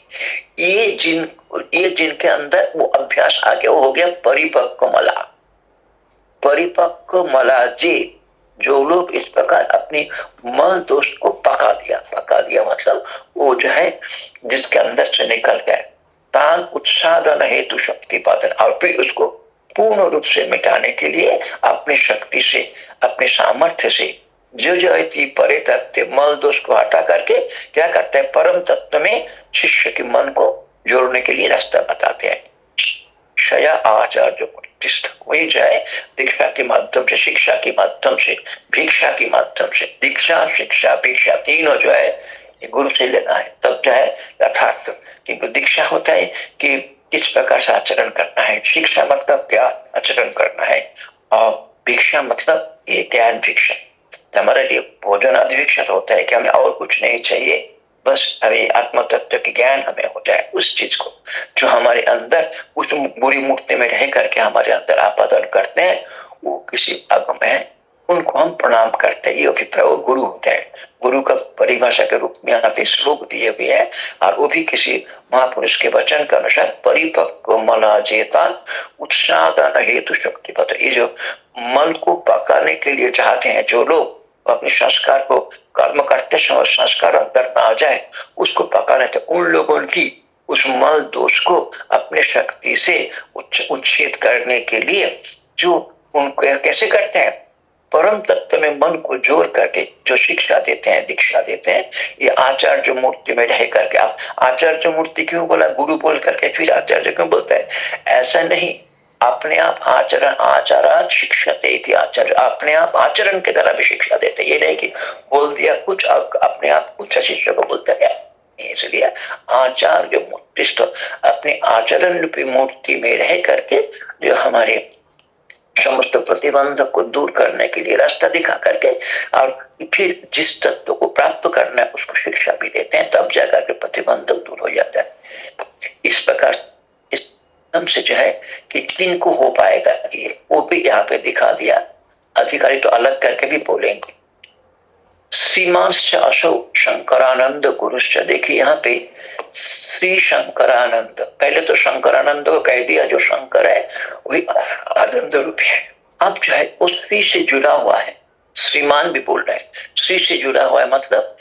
ये जिन, ये जिनके अंदर वो अभ्यास आगे वो हो गया, परिपक्व मला। परिपक्व मला जी। जो लोग इस प्रकार अपनी मल दोष को पका दिया पका दिया मतलब वो जो है, जिसके अंदर से निकल गए। तान उत्साधन हेतु शक्ति पादन, और फिर उसको पूर्ण रूप से मिटाने के लिए अपनी शक्ति से, अपने सामर्थ्य से, जो जो है परे तत्व, मल दोष को हटा करके क्या करते हैं, परम तत्व में शिष्य के मन को जोड़ने के लिए रास्ता बताते हैं। शया आचार्य वही जो है, दीक्षा के माध्यम से, शिक्षा के माध्यम से, भिक्षा के माध्यम से, दीक्षा, शिक्षा भिक्षा तीनों जो है गुरु से लेना है। तब जो है, यथार्थ क्योंकि दीक्षा होता है कि किस प्रकार से आचरण करना है, शिक्षा मतलब क्या आचरण करना है, और भिक्षा मतलब ये ज्ञान भिक्षा। हमारे लिए भोजन आदि भिक्षा तो होता है, कि हमें और कुछ नहीं चाहिए। बस अभी आत्म तत्व की ज्ञान हमें हो जाए उस चीज़ को, जो हमारे अंदर, उस बुरी मूर्ति में रह करके हमारे अंदर आपादन करते हैं, वो किसी अगम है उनको हम प्रणाम करते हैं, ये अभिप्राय गुरु होते हैं। गुरु का परिभाषा के रूप में यहाँ पे श्लोक दिए हुए हैं, और वो भी किसी महापुरुष के वचन के अनुसार परिपक्व मना चेतन उत्साह हेतु शक्ति पत्र ये जो मन को पकाने के लिए चाहते हैं, जो लोग अपने संस्कार को कर्म करते समय संस्कार अंदर ना आ जाए, उसको पकाने थे उन लोगों की, उस मल दोष को अपने शक्ति से उच्छेद करने के लिए जो उनको कैसे करते हैं? परम तत्व में मन को ज़ोर करके जो शिक्षा देते हैं, दीक्षा देते हैं, ये आचार्य मूर्ति में रह करके आप आचार्य मूर्ति क्यों बोला? गुरु बोल करके फिर आचार्य क्यों बोलते हैं? ऐसा नहीं। अपने आप आचरण आचारा शिक्षा देती आचार्य। अपने आप आचरण के द्वारा भी शिक्षा देते ये नहीं कि बोल दिया कुछ अपने आप कुछ शिष्य को बोलते हैं। इसलिए आचार्य मूर्तिष्ठ अपने आचरण रूपी मूर्ति में रह करके जो हमारे समस्त प्रतिबंध को दूर करने के लिए रास्ता दिखा करके और फिर जिस तत्व को प्राप्त करना है, उसको शिक्षा भी देते हैं। तब जाकर के प्रतिबंध दूर हो जाता है। इस प्रकार से जो है कि किन को हो पाएगा। ये वो भी यहाँ पे दिखा दिया। अधिकारी तो अलग करके भी बोलेंगे। सीमांश शंकरानंद गुरुश्च। देखिए यहाँ पे श्री शंकरानंद। पहले तो शंकरानंद को कह दिया, जो शंकर है, वही आनंद रूप है। अब जो है, वो श्री से जुड़ा हुआ है। श्रीमान भी बोल रहे हैं। श्री से जुड़ा हुआ है मतलब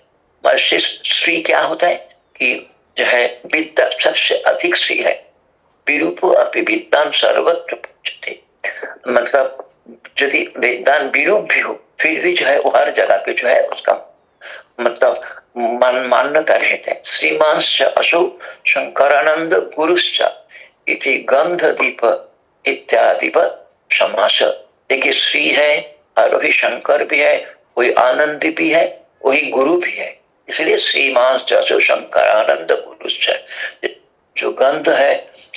श्री क्या होता है कि जो है, विद्या सबसे अधिक श्री है। विरूप अपि विद्वान सर्वत्र पूछते मतलब यदि विद्वान विरूप भी हो फिर भी जो है वो हर जगह पे जो है उसका मतलब मान, मान्यता रहते हैं। श्रीमान अशो शंकरानंद गुरुश्च इति गंध दीप इत्यादि समास। देखिए, श्री है और वही शंकर भी है वही आनंद भी है वही गुरु भी है। इसलिए श्रीमान शंकर आनंद गुरु जो गंध है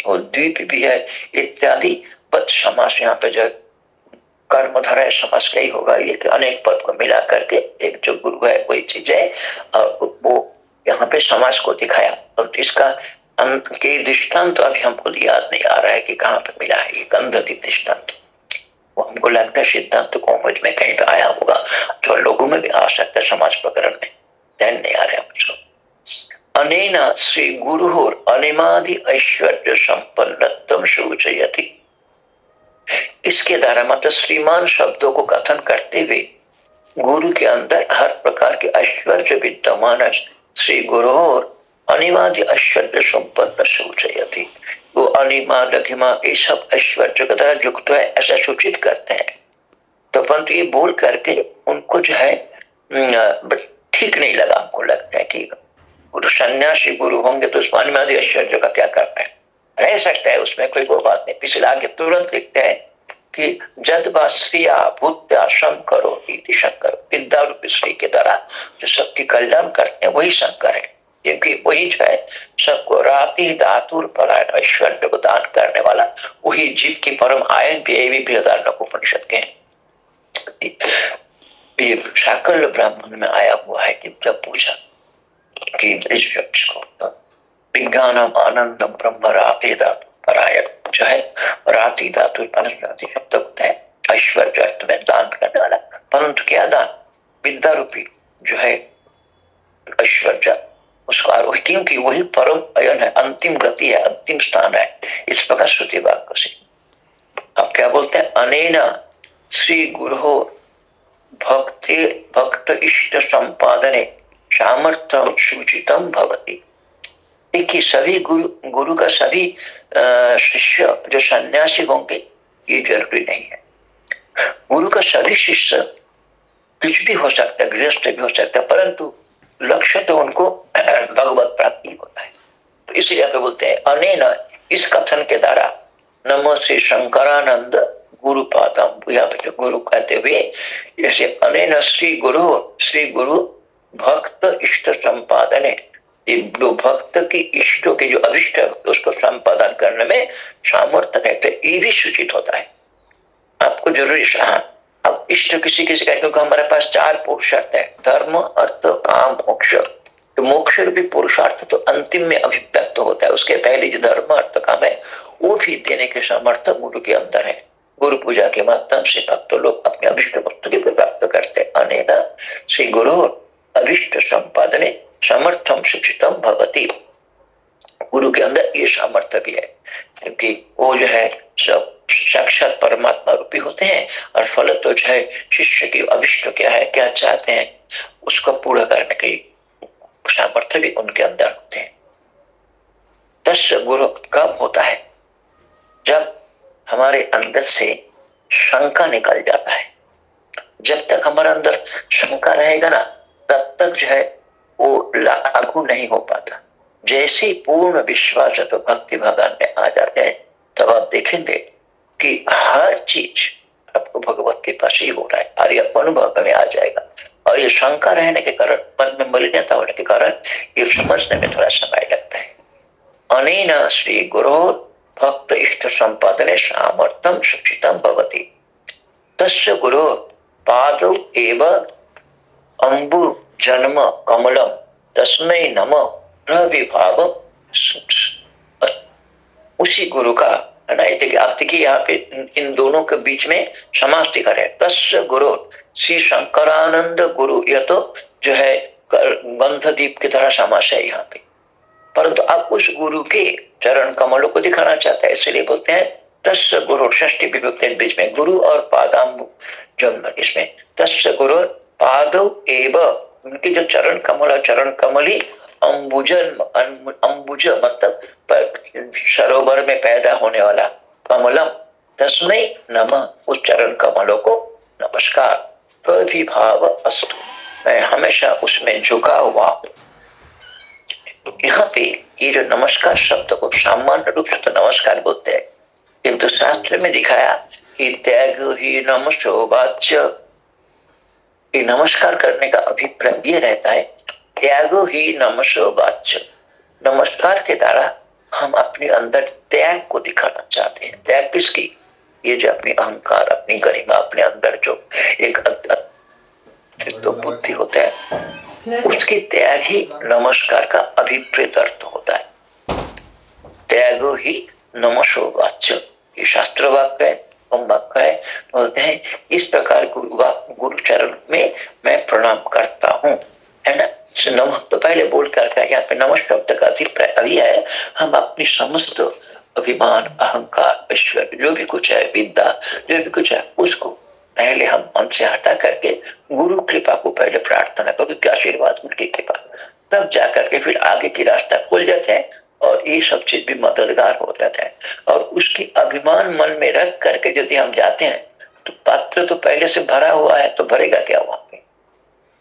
वो द्वीप भी है, इत्यादि पद समास यहाँ पे जो कर्मधर है समझ के ही होगा। ये अनेक पद को मिला करके एक जो गुरु है कोई चीज़ है। और वो यहाँ पे समाज को दिखाया। और इसका के दृष्टांत तो अभी हमको याद नहीं आ रहा है कि कहाँ पे मिला है। ये गंध दृष्टांत। वो हमको लगता है सिद्धांत कॉमेज में कहीं पे आया होगा। तो लोगों में भी आ सकता है समाज प्रकरण में। ध्यान नहीं आ रहा है मुझको। अनेना श्री गुरु अनिमादि ऐश्वर्य संपन्नतम सूचयति। इसके द्वारा मतलब श्रीमान शब्दों को कथन करते हुए गुरु के अंदर हर प्रकार के ऐश्वर्य विद्यमान श्री गुरु और अनिमादि ऐश्वर्य संपन्न सूचयति। वो अनिमा लघिमा ये सब ऐश्वर्य के द्वारा युक्त है, ऐसा सूचित करते हैं। तो परंतु ये बोल करके उनको जो है ठीक नहीं लगा, हमको लगता है कि गुरु सन्यासी गुरु होंगे तो उस अनिमादि ऐश्वर्य का क्या करना है? रह सकता है, उसमें कोई वो बात नहीं। पिछले आगे तुरंत लिखते हैं कि जद श्रिया भूत्या करो शंकर। विद्या रूप श्री के द्वारा जो सबकी कल्याण करते हैं, वही शंकर है। क्योंकि वही जो है, सबको राति धातुर परायण ऐश्वर्य को दान करने वाला, वही जीव की परम आयन भी उपनिषद के हैं। ये ब्राह्मण में आया हुआ है कि जब पूछा कि विज्ञान आनंद ब्रह्म राते धातु परायण जो है राति धातु शब्द होता है ऐश्वर्य अर्थ में दान करने वाला परंतु क्या दान विद्या रूपी जो है ऐश्वर्य उसको आरोह क्योंकि वही परम अयन है अंतिम गति है अंतिम स्थान है इस प्रकार श्रुति वाक्य से अब क्या बोलते हैं अनेना श्री गुरु भक्ति, भक्त इष्ट संपादने सामर्थ्य सूचितम भवती। देखिए सभी गुरु गुरु का सभी शिष्य, जो सन्यासी होंगे, ये ज़रूरी नहीं है। गुरु का सभी शिष्य, कुछ भी हो सकता है, गृहस्थ भी हो सकता है, परंतु लक्ष्य तो उनको भगवत प्राप्ति होता है। तो इसलिए पे बोलते हैं अने इस कथन के द्वारा, नमो श्री शंकरानंद गुरु पादम यहाँ पे गुरु कहते हुए, जैसे अने श्री गुरु श्री गुरु भक्त इष्ट संपादने जो भक्त की इष्टों के जो अभिष्ट है, उसको संपादन करने में सामर्थ्य कहते ये भी सूचित होता है। आपको ज़रूरी हाँ अब इष्ट किसी किसी का, क्योंकि हमारे पास चार पुरुषार्थ है, धर्म, अर्थ, काम, मोक्ष। तो मोक्ष भी पुरुषार्थ तो अंतिम में अभिव्यक्त होता है। उसके पहले जो धर्म, अर्थ, काम है, वो भी देने के सामर्थ्य गुरु के अंदर है। गुरु पूजा के माध्यम से भक्त लोग अपने अभिष्ट वस्तु की प्राप्त करते अनेना श्री गुरु अभिष्ट संपादने समर्थम शिक्षितम भगवती गुरु के अंदर ये सामर्थ्य भी है, क्योंकि वो जो है, सब साक्षात परमात्मा रूपी होते हैं, और फल तो जो है, शिष्य की अभिष्ट क्या है, क्या चाहते हैं, उसको पूरा करने के सामर्थ्य भी उनके अंदर होते हैं। दस गुरु कब होता है? जब हमारे अंदर से शंका निकल जाता है। जब तक हमारे अंदर शंका रहेगा ना तब तक जो है वो लागू नहीं हो पाता। जैसे पूर्ण विश्वास तो भक्ति भगवान में आ जाते हैं, तब आप देखेंगे कि हर चीज़ आपको भगवत के पास ही हो रहा है, और यह अनुभव में आ जाएगा। और ये शंका रहने के कारण, मन में मलिनता होने के कारण ये समझने में थोड़ा समय लगता है। अनेन श्री गुरु भक्त इष्ट संपादने सामर्थ्यम शिक्षितम भवती। तस्य गुरु पाद एवं अंबु, जन्म, कमलम तस्मय नम प्रविभाव उसी गुरु का आप देखिए यहाँ पे इन दोनों के बीच में समास दिखा रहे तस् गुरु, श्री शंकरानंद गुरु, यह तो जो है गंधदीप की तरह समास है यहाँ पे। परंतु आप उस गुरु के चरण कमलों को दिखाना चाहते हैं, इसलिए बोलते हैं तस् गुरु षष्टि विभक्ति बीच में गुरु और पादाम जन्म, इसमें तस् गुरु पाद एवं उनके जो चरण कमल और चरण कमली, अंबुजन अंबुज मतलब सरोवर में पैदा होने वाला कमलम तस्मय नम उस चरण कमलों को नमस्कार। प्रभिभाव अस्तु। मैं हमेशा उसमें झुका हुआ यहाँ पे ये जो नमस्कार शब्द को सामान्य रूप से तो नमस्कार बोलते हैं। किंतु शास्त्र में दिखाया कि त्याग ही नम सौभाग्य। ये नमस्कार करने का अभिप्राय ये रहता है, त्यागो ही नमसो नमस्कार के द्वारा हम अपने अंदर त्याग को दिखाना चाहते हैं। त्याग किसकी? ये जो अपनी अहंकार, अपनी गरिमा, अपने अंदर जो एक तो बुद्धि होता है, उसकी त्याग ही नमस्कार का अभिप्रेत अर्थ होता है। त्यागो ही नमसो ये शास्त्र वाक्य है। हम वाक्य है, बोलते हैं, इस प्रकार गुरु गुरु चरण में मैं प्रणाम करता हूँ। है ना? नम तो पहले बोल कर यहाँ पे नमः शब्द का अभिप्राय अभी है, हम अपनी समस्त अभिमान, अहंकार, ऐश्वर्य, जो भी कुछ है, विद्या, जो भी कुछ है, उसको पहले हम मन से हटा करके गुरु कृपा को पहले प्रार्थना करो आशीर्वाद उनकी कृपा। तब जाकर के फिर आगे की रास्ता खुल जाते हैं और ये सब चीज़ भी मददगार हो जाता है। और उसकी अभिमान मन में रख करके यदि हम जाते हैं तो पात्र तो पहले से भरा हुआ है तो भरेगा क्या वहाँ पे?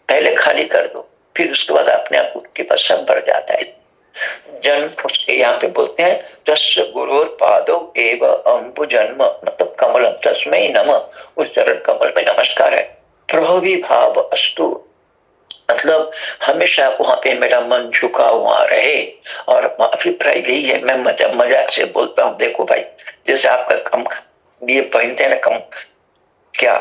पहले खाली कर दो, फिर उसके बाद अपने आप उनके पास सब बढ़ जाता है। जन्म यहाँ पे बोलते हैं तस् गुरु पादो एव अम्बु जन्म मतलब कमल तस्मय नम। उस चरण कमल में नमस्कार है। प्रभवी भाव अस्तु मतलब हमेशा वहाँ पे मेरा मन झुका हुआ रहे और अभिप्राय यही है, मैं मज़ा, मज़ाक से बोलता हूँ, देखो भाई, जैसे आपका कम, ये पहनते हैं ना कम, क्या?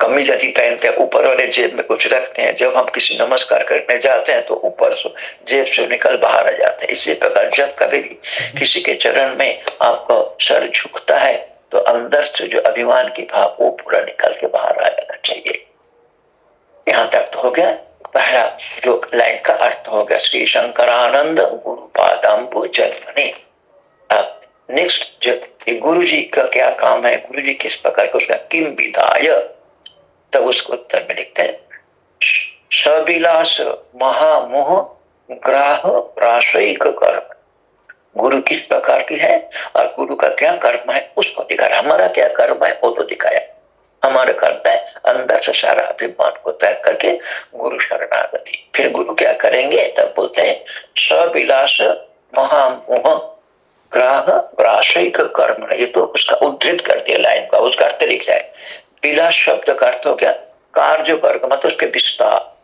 कमी यदि पहनते हैं, ऊपर वाले जेब में कुछ रखते हैं, जब हम किसी नमस्कार करने जाते हैं तो ऊपर से, जेब से निकल बाहर आ जाते हैं। इसी प्रकार जब कभी भी किसी के चरण में आपका सर झुकता है तो अंदर से जो अभिमान की भाव, वो पूरा निकल के बाहर आ जाना चाहिए। यहाँ तक तो हो गया। पहला जो लाइन का अर्थ हो गया श्री शंकरानंद गुरु पादाम्बु जन्मने। अब नेक्स्ट जो गुरु जी का क्या काम है? गुरु जी किस प्रकार का उसका किम विधाय? तब उसको उत्तर में लिखते हैं। सविलास महामोह ग्राह प्राशयिक कर्म। गुरु किस प्रकार की है? और गुरु का क्या कर्म है? उसको दिखाया हमारा क्या कर्म है, वो तो दिखाया। हमारा करता है अंदर से सारा अभिमान को त्याग करके गुरु शरणागति। फिर गुरु क्या करेंगे? तब बोलते हैं, सविलास महामोह ग्राह प्राशयिक कर्म। ये तो उसका उद्धृत कर दिया लाइन का, उसका अर्थ लिख जाए विलास शब्द का अर्थ हो गया कार्य वर्ग मतलब उसके विस्तार।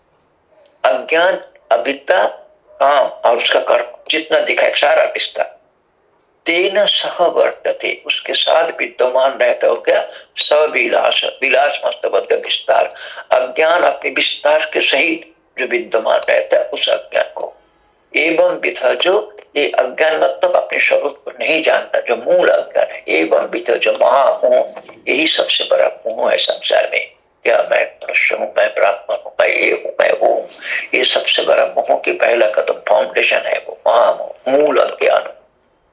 अज्ञान, अभिता, काम और उसका कर्म, जितना दिखाए सारा विस्तार। तेन सह वर्तते। उसके साथ विद्यमान रहता हो गया, सविलास विलास मस्तवत का विस्तार। अज्ञान अपने विस्तार के सहित जो विद्यमान रहता है, उस अज्ञान को। एवं विधा जो, ये अज्ञान मतलब अपने स्वरूप को नहीं जानता, जो मूल अज्ञान है। एवं विधा जो महामोह, यही सबसे बड़ा मोह है संसार में। क्या मैं मनुष्य हूँ, मैं ब्राह्मण हूँ, मैं ये हूँ, मैं वो ये सबसे बड़ा मोह की पहला कदम फाउंडेशन है वो, महामोह, मूल अज्ञान।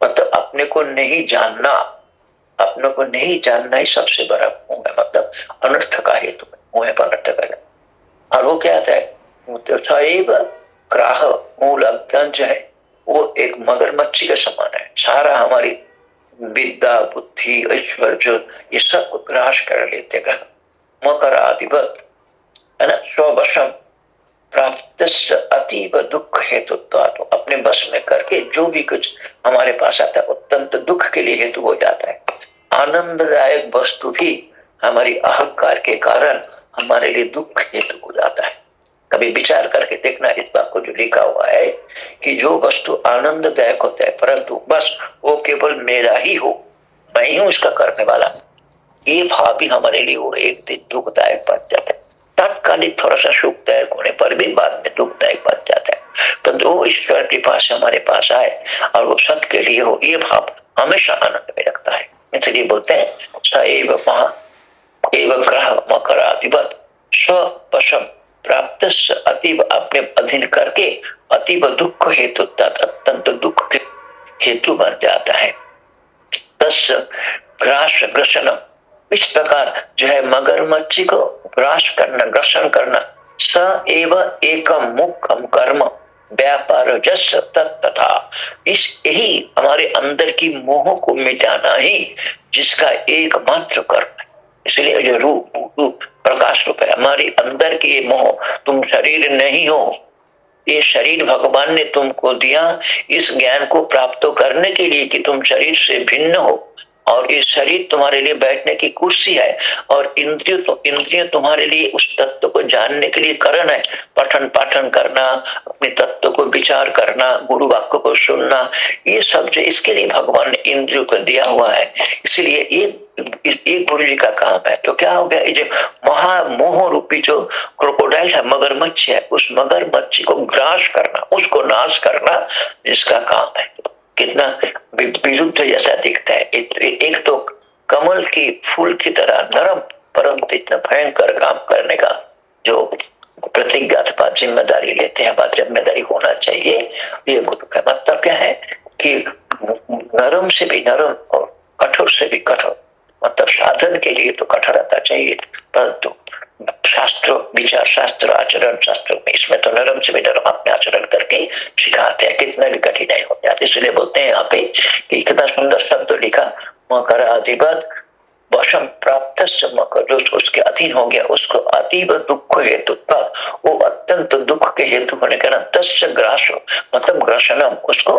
मतलब अपने को नहीं जानना, अपने को नहीं जानना ही सबसे बड़ा मोह है मतलब अनर्थ का हेतु मोह अनर्थ का और वो क्या है ग्राह, मूल अज्ञान जो है, वो एक मगरमच्छी के समान है। सारा हमारी विद्या, बुद्धि ऐश्वर्य ये सब ग्रास कर लेते ग्रह, मकर आदिवत, है ना? स्वशम प्राप्त अतीब दुख हेतु अपने बस में करके जो भी कुछ हमारे पास आता है, अत्यंत दुख के लिए हेतु हो जाता है। आनंददायक वस्तु भी हमारी अहंकार के कारण हमारे लिए दुख हेतु हो जाता है। कभी विचार करके देखना इस बात को जो लिखा हुआ है कि जो वस्तु आनंददायक होता है, परंतु बस वो केवल मेरा ही हो, मैं ही उसका करने वाला। ये भाव भी हमारे लिए वो एक दिन दुखदायक बन जाता है। तात्कालिक थोड़ा सा सुखदायक होने पर भी बाद में दुखदायक बन जाता है। परंतु वो ईश्वर के पास हमारे पास आए और वो सब के लिए हो, ये भाव हमेशा आनंद में रखता है। इसलिए बोलते हैं, सैव महा, एवं ग्रह मकराधिपत स्वशम प्राप्त अतीब अपने अधीन करके अतीब दुख हेतु अत्यंत दुख के हेतु बन जाता है। तस् ग्रास ग्रसन इस प्रकार जो है मगरमच्छी को ग्रास करना, ग्रसन करना। स एव एकम मुखम कर्म व्यापार जस तथा। इस यही हमारे अंदर की मोह को मिटाना ही जिसका एकमात्र कर्म है। इसलिए जो रूप रूप, प्रकाश रूप है, हमारे अंदर की मोह, तुम शरीर नहीं हो, ये शरीर भगवान ने तुमको दिया, इस ज्ञान को प्राप्त करने के लिए कि तुम शरीर से भिन्न हो। और ये शरीर तुम्हारे लिए बैठने की कुर्सी है और इंद्रिय तो इंद्रिय तुम्हारे लिए उस तत्व को जानने के लिए करण है। पठन पाठन करना, अपने तत्व को विचार करना, गुरु वाक्य को सुनना, ये सब जो इसके लिए भगवान ने इंद्रियों को दिया हुआ है। इसलिए ये ये गुरु जी का काम है। तो क्या हो गया? ये जो महामोह रूपी जो क्रोकोडाइल है, मगरमच्छ है, उस मगरमच्छ को ग्रास करना, उसको नाश करना, इसका काम है। कितना विरुद्ध जैसा दिखता है। एक तो कमल की फूल की तरह नरम, परंतु इतना भयंकर काम करने का जो प्रतिज्ञा अथवा ज़िम्मेदारी लेते हैं बात ज़िम्मेदारी होना चाहिए, ये गुरु का मतलब क्या है कि नरम से भी नरम और कठोर से भी कठोर। मतलब साधन के लिए तो कठोरता चाहिए, परंतु शास्त्र, विचार शास्त्र, आचरण शास्त्र में इसमें तो नरम से भी नरम अपने आचरण करके सिखाते हैं। कितना भी कठिनाई हो जाती इसलिए बोलते हैं यहाँ पे कि कितना सुंदर शब्द लिखा, मकर आदिवत वशम प्राप्त मकर। जो उसके अधीन हो गया, उसको अतीब दुख हेतु वो अत्यंत दुख के हेतु होने के कारण तस् ग्रास मतलब ग्रसनम, उसको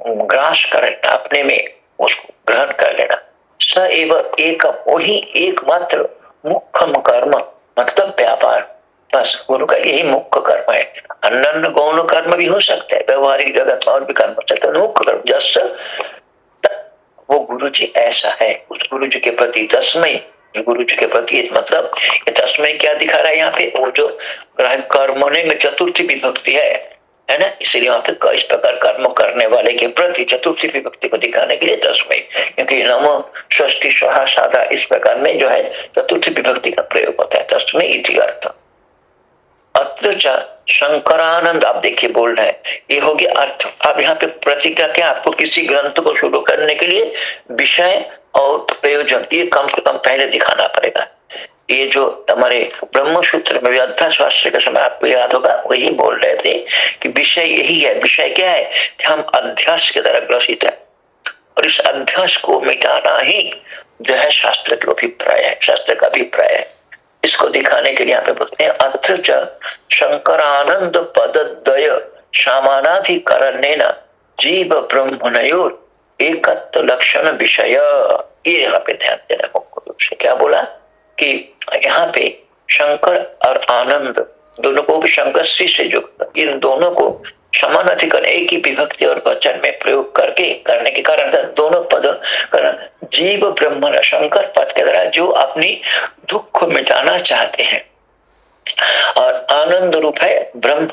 ग्रास कर अपने में उसको ग्रहण कर लेना। स एव एक वही एकमात्र मुख्यम कर्म। मतलब व्यापार बस, गुरु का यही मुख्य कर्म है। अन्य गौण कर्म भी हो सकते हैं। व्यवहारिक जगत और भी कर्म हो सकते हैं। मुख्य कर्म जस वो गुरु जी ऐसा है। उस गुरु जी के प्रति दसमय गुरु जी के प्रति मतलब ये तस्मय क्या दिखा रहा है यहाँ पे? वो जो कर्मने में चतुर्थी विभक्ति है। है ना? इसलिए वहाँ पे इस प्रकार कर्म करने वाले के प्रति चतुर्थी विभक्ति को दिखाने के लिए तस्मय क्योंकि नम ष्टी स्वाहा साधा इस प्रकार में जो है, चतुर्थी विभक्ति का प्रयोग होता है तस्मय इति अर्थ। अत्र शंकरानंद, आप देखिए बोल रहे हैं। ये हो गया अर्थ। अब यहाँ पे प्रतिज्ञा क्या? आपको किसी ग्रंथ को शुरू करने के लिए विषय और प्रयोजन, ये कम से कम पहले दिखाना पड़ेगा। ये जो हमारे ब्रह्म सूत्र में शास्त्र के समय आपको याद होगा, वही बोल रहे थे कि विषय यही है। विषय क्या है? कि हम अध्यास के द्वारा ग्रसित है। और इस अध्यास को मिटाना ही जो है शास्त्र का अभिप्राय है, शास्त्र का अभिप्राय है। इसको दिखाने के लिए यहाँ पे बोलते हैं, अत्र शंकरानंद पदद्वय सामानाधिकरण जीव ब्रह्मणयोर एकत्व लक्षण विषय। ये यहाँ पे ध्यान देना मुख्य रूप से। क्या बोला? कि यहाँ पे शंकर और आनंद, दोनों को भी शंकर श्री से जो इन दोनों को समान अधिकरण एक ही विभक्ति और वचन में प्रयोग करके, करने के कारण दोनों पद जीव, ब्रह्म शंकर पद के द्वारा जो अपनी दुख को मिटाना चाहते हैं। और आनंद रूप है ब्रह्म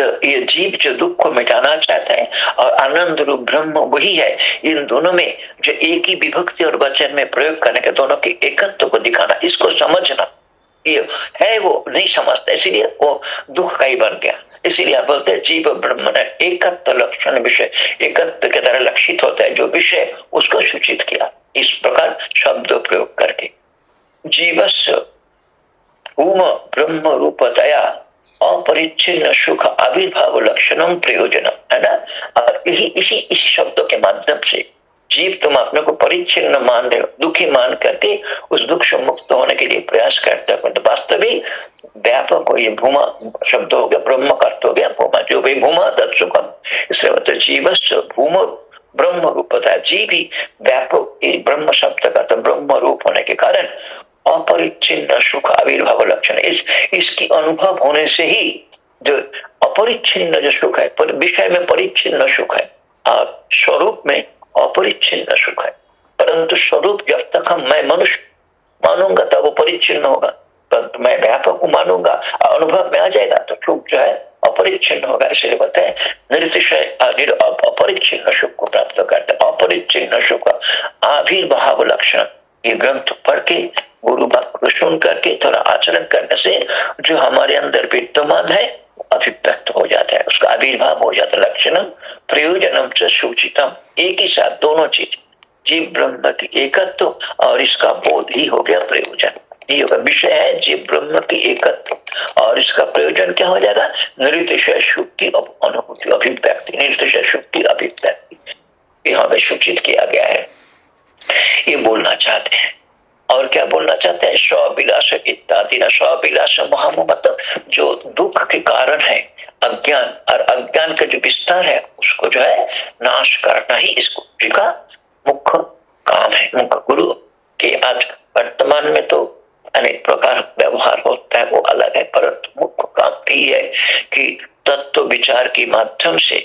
तो ये जीव जो दुख को मिटाना चाहता है और आनंद रूप ब्रह्म वही है, इन दोनों में जो एक ही विभक्ति और वचन में प्रयोग करने के दोनों के एकत्व को दिखाना, इसको समझना, ये है वो नहीं समझता, इसीलिए वो दुख का ही बन गया। इसीलिए आप बोलते हैं जीव ब्रह्म ने, एकत्व लक्षण विषय, एकत्व के तरह लक्षित होता है जो विषय, उसको सूचित किया, इस प्रकार शब्द प्रयोग करके। जीवस ब्रह्म रूपतया अपरिच्छिन्न सुख आविर्भाव लक्षणम प्रयोजन, है ना? और यही, इसी, इस शब्दों के माध्यम से जीव तुम अपने को परिच्छिन्न मान रहे हो, दुखी मान करके उस दुख से मुक्त होने के लिए प्रयास करते हो। तो वास्तविक व्यापक हो ये भूमा, शब्द हो गया, ब्रह्म कर्त हो गया, भूमा, जो भी भूमा, तत्सुखम इसलिए मतलब जीवस्य भूम, ब्रह्म रूप होता है जीव ही व्यापक ब्रह्म शब्द का तो ब्रह्म रूप होने के कारण अपरिच्छिन्न सुख आविर्भाव लक्षण। इस, इसकी अनुभव होने से ही जो अपरिच्छिन्न जो सुख है विषय में परिच्छिन्न सुख है, और स्वरूप में अपरिच्छिन्न सुख है। परंतु स्वरूप जब तक हम, मैं मनुष्य मानूँगा, तब वो परिच्छिन्न होगा। परंतु मैं व्यापक को मानूँगा अनुभव में आ जाएगा तो सुख जो है अपरिच्छिन्न होगा। इसलिए बताए निर्दिशय अपरिच्छिन्न सुख को प्राप्त करते अपरिच्छिन्न सुख, आविर्भाव लक्षण। ये ग्रंथ पढ़ के गुरु बात को सुन करके थोड़ा आचरण करने से जो हमारे अंदर विद्यमान है, अभिव्यक्त हो जाता है। उसका आविर्भाव हो जाता है। लक्षणम, प्रयोजनम से सूचितम। एक ही साथ दोनों चीज़। जीव ब्रह्म की एकत्व और इसका बोध ही हो गया प्रयोजन। होगा विषय है जीव ब्रह्म की एकत्व। और इसका प्रयोजन क्या हो जाएगा? नृत्य सुख की अनुभूति, अभिव्यक्ति। नृत्य सुख की अभिव्यक्ति। यहाँ पे सूचित किया गया है। ये बोलना चाहते हैं। और क्या बोलना चाहते हैं? स्वविलास इत्यादि ना। स्वविलास मतलब जो दुख के कारण है, अज्ञान और अज्ञान का जो विस्तार है, उसको जो है नाश करना ही इसको का मुख्य काम है। मुख्य गुरु के आज वर्तमान में तो अनेक प्रकार व्यवहार होता है, वो अलग है, परंतु मुख्य काम यही है कि तत्व विचार के माध्यम से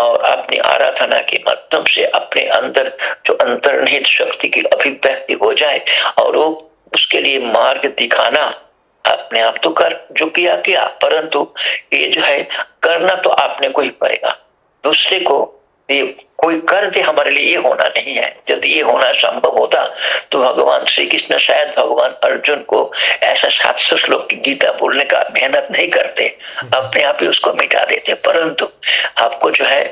और अपनी आराधना के माध्यम से अपने अंदर जो अंतर्निहित शक्ति की अभिव्यक्ति हो जाए और वो उसके लिए मार्ग दिखाना अपने आप तो कर, जो किया किया, परंतु ये जो है, करना तो आपने को ही पड़ेगा। दूसरे को ये कोई कर दे हमारे लिए, ये होना नहीं है। यदि ये होना संभव होता तो भगवान श्री कृष्ण शायद भगवान अर्जुन को ऐसा सात सौ श्लोक की गीता बोलने का मेहनत नहीं करते, अपने आप ही उसको मिटा देते। परंतु आपको जो है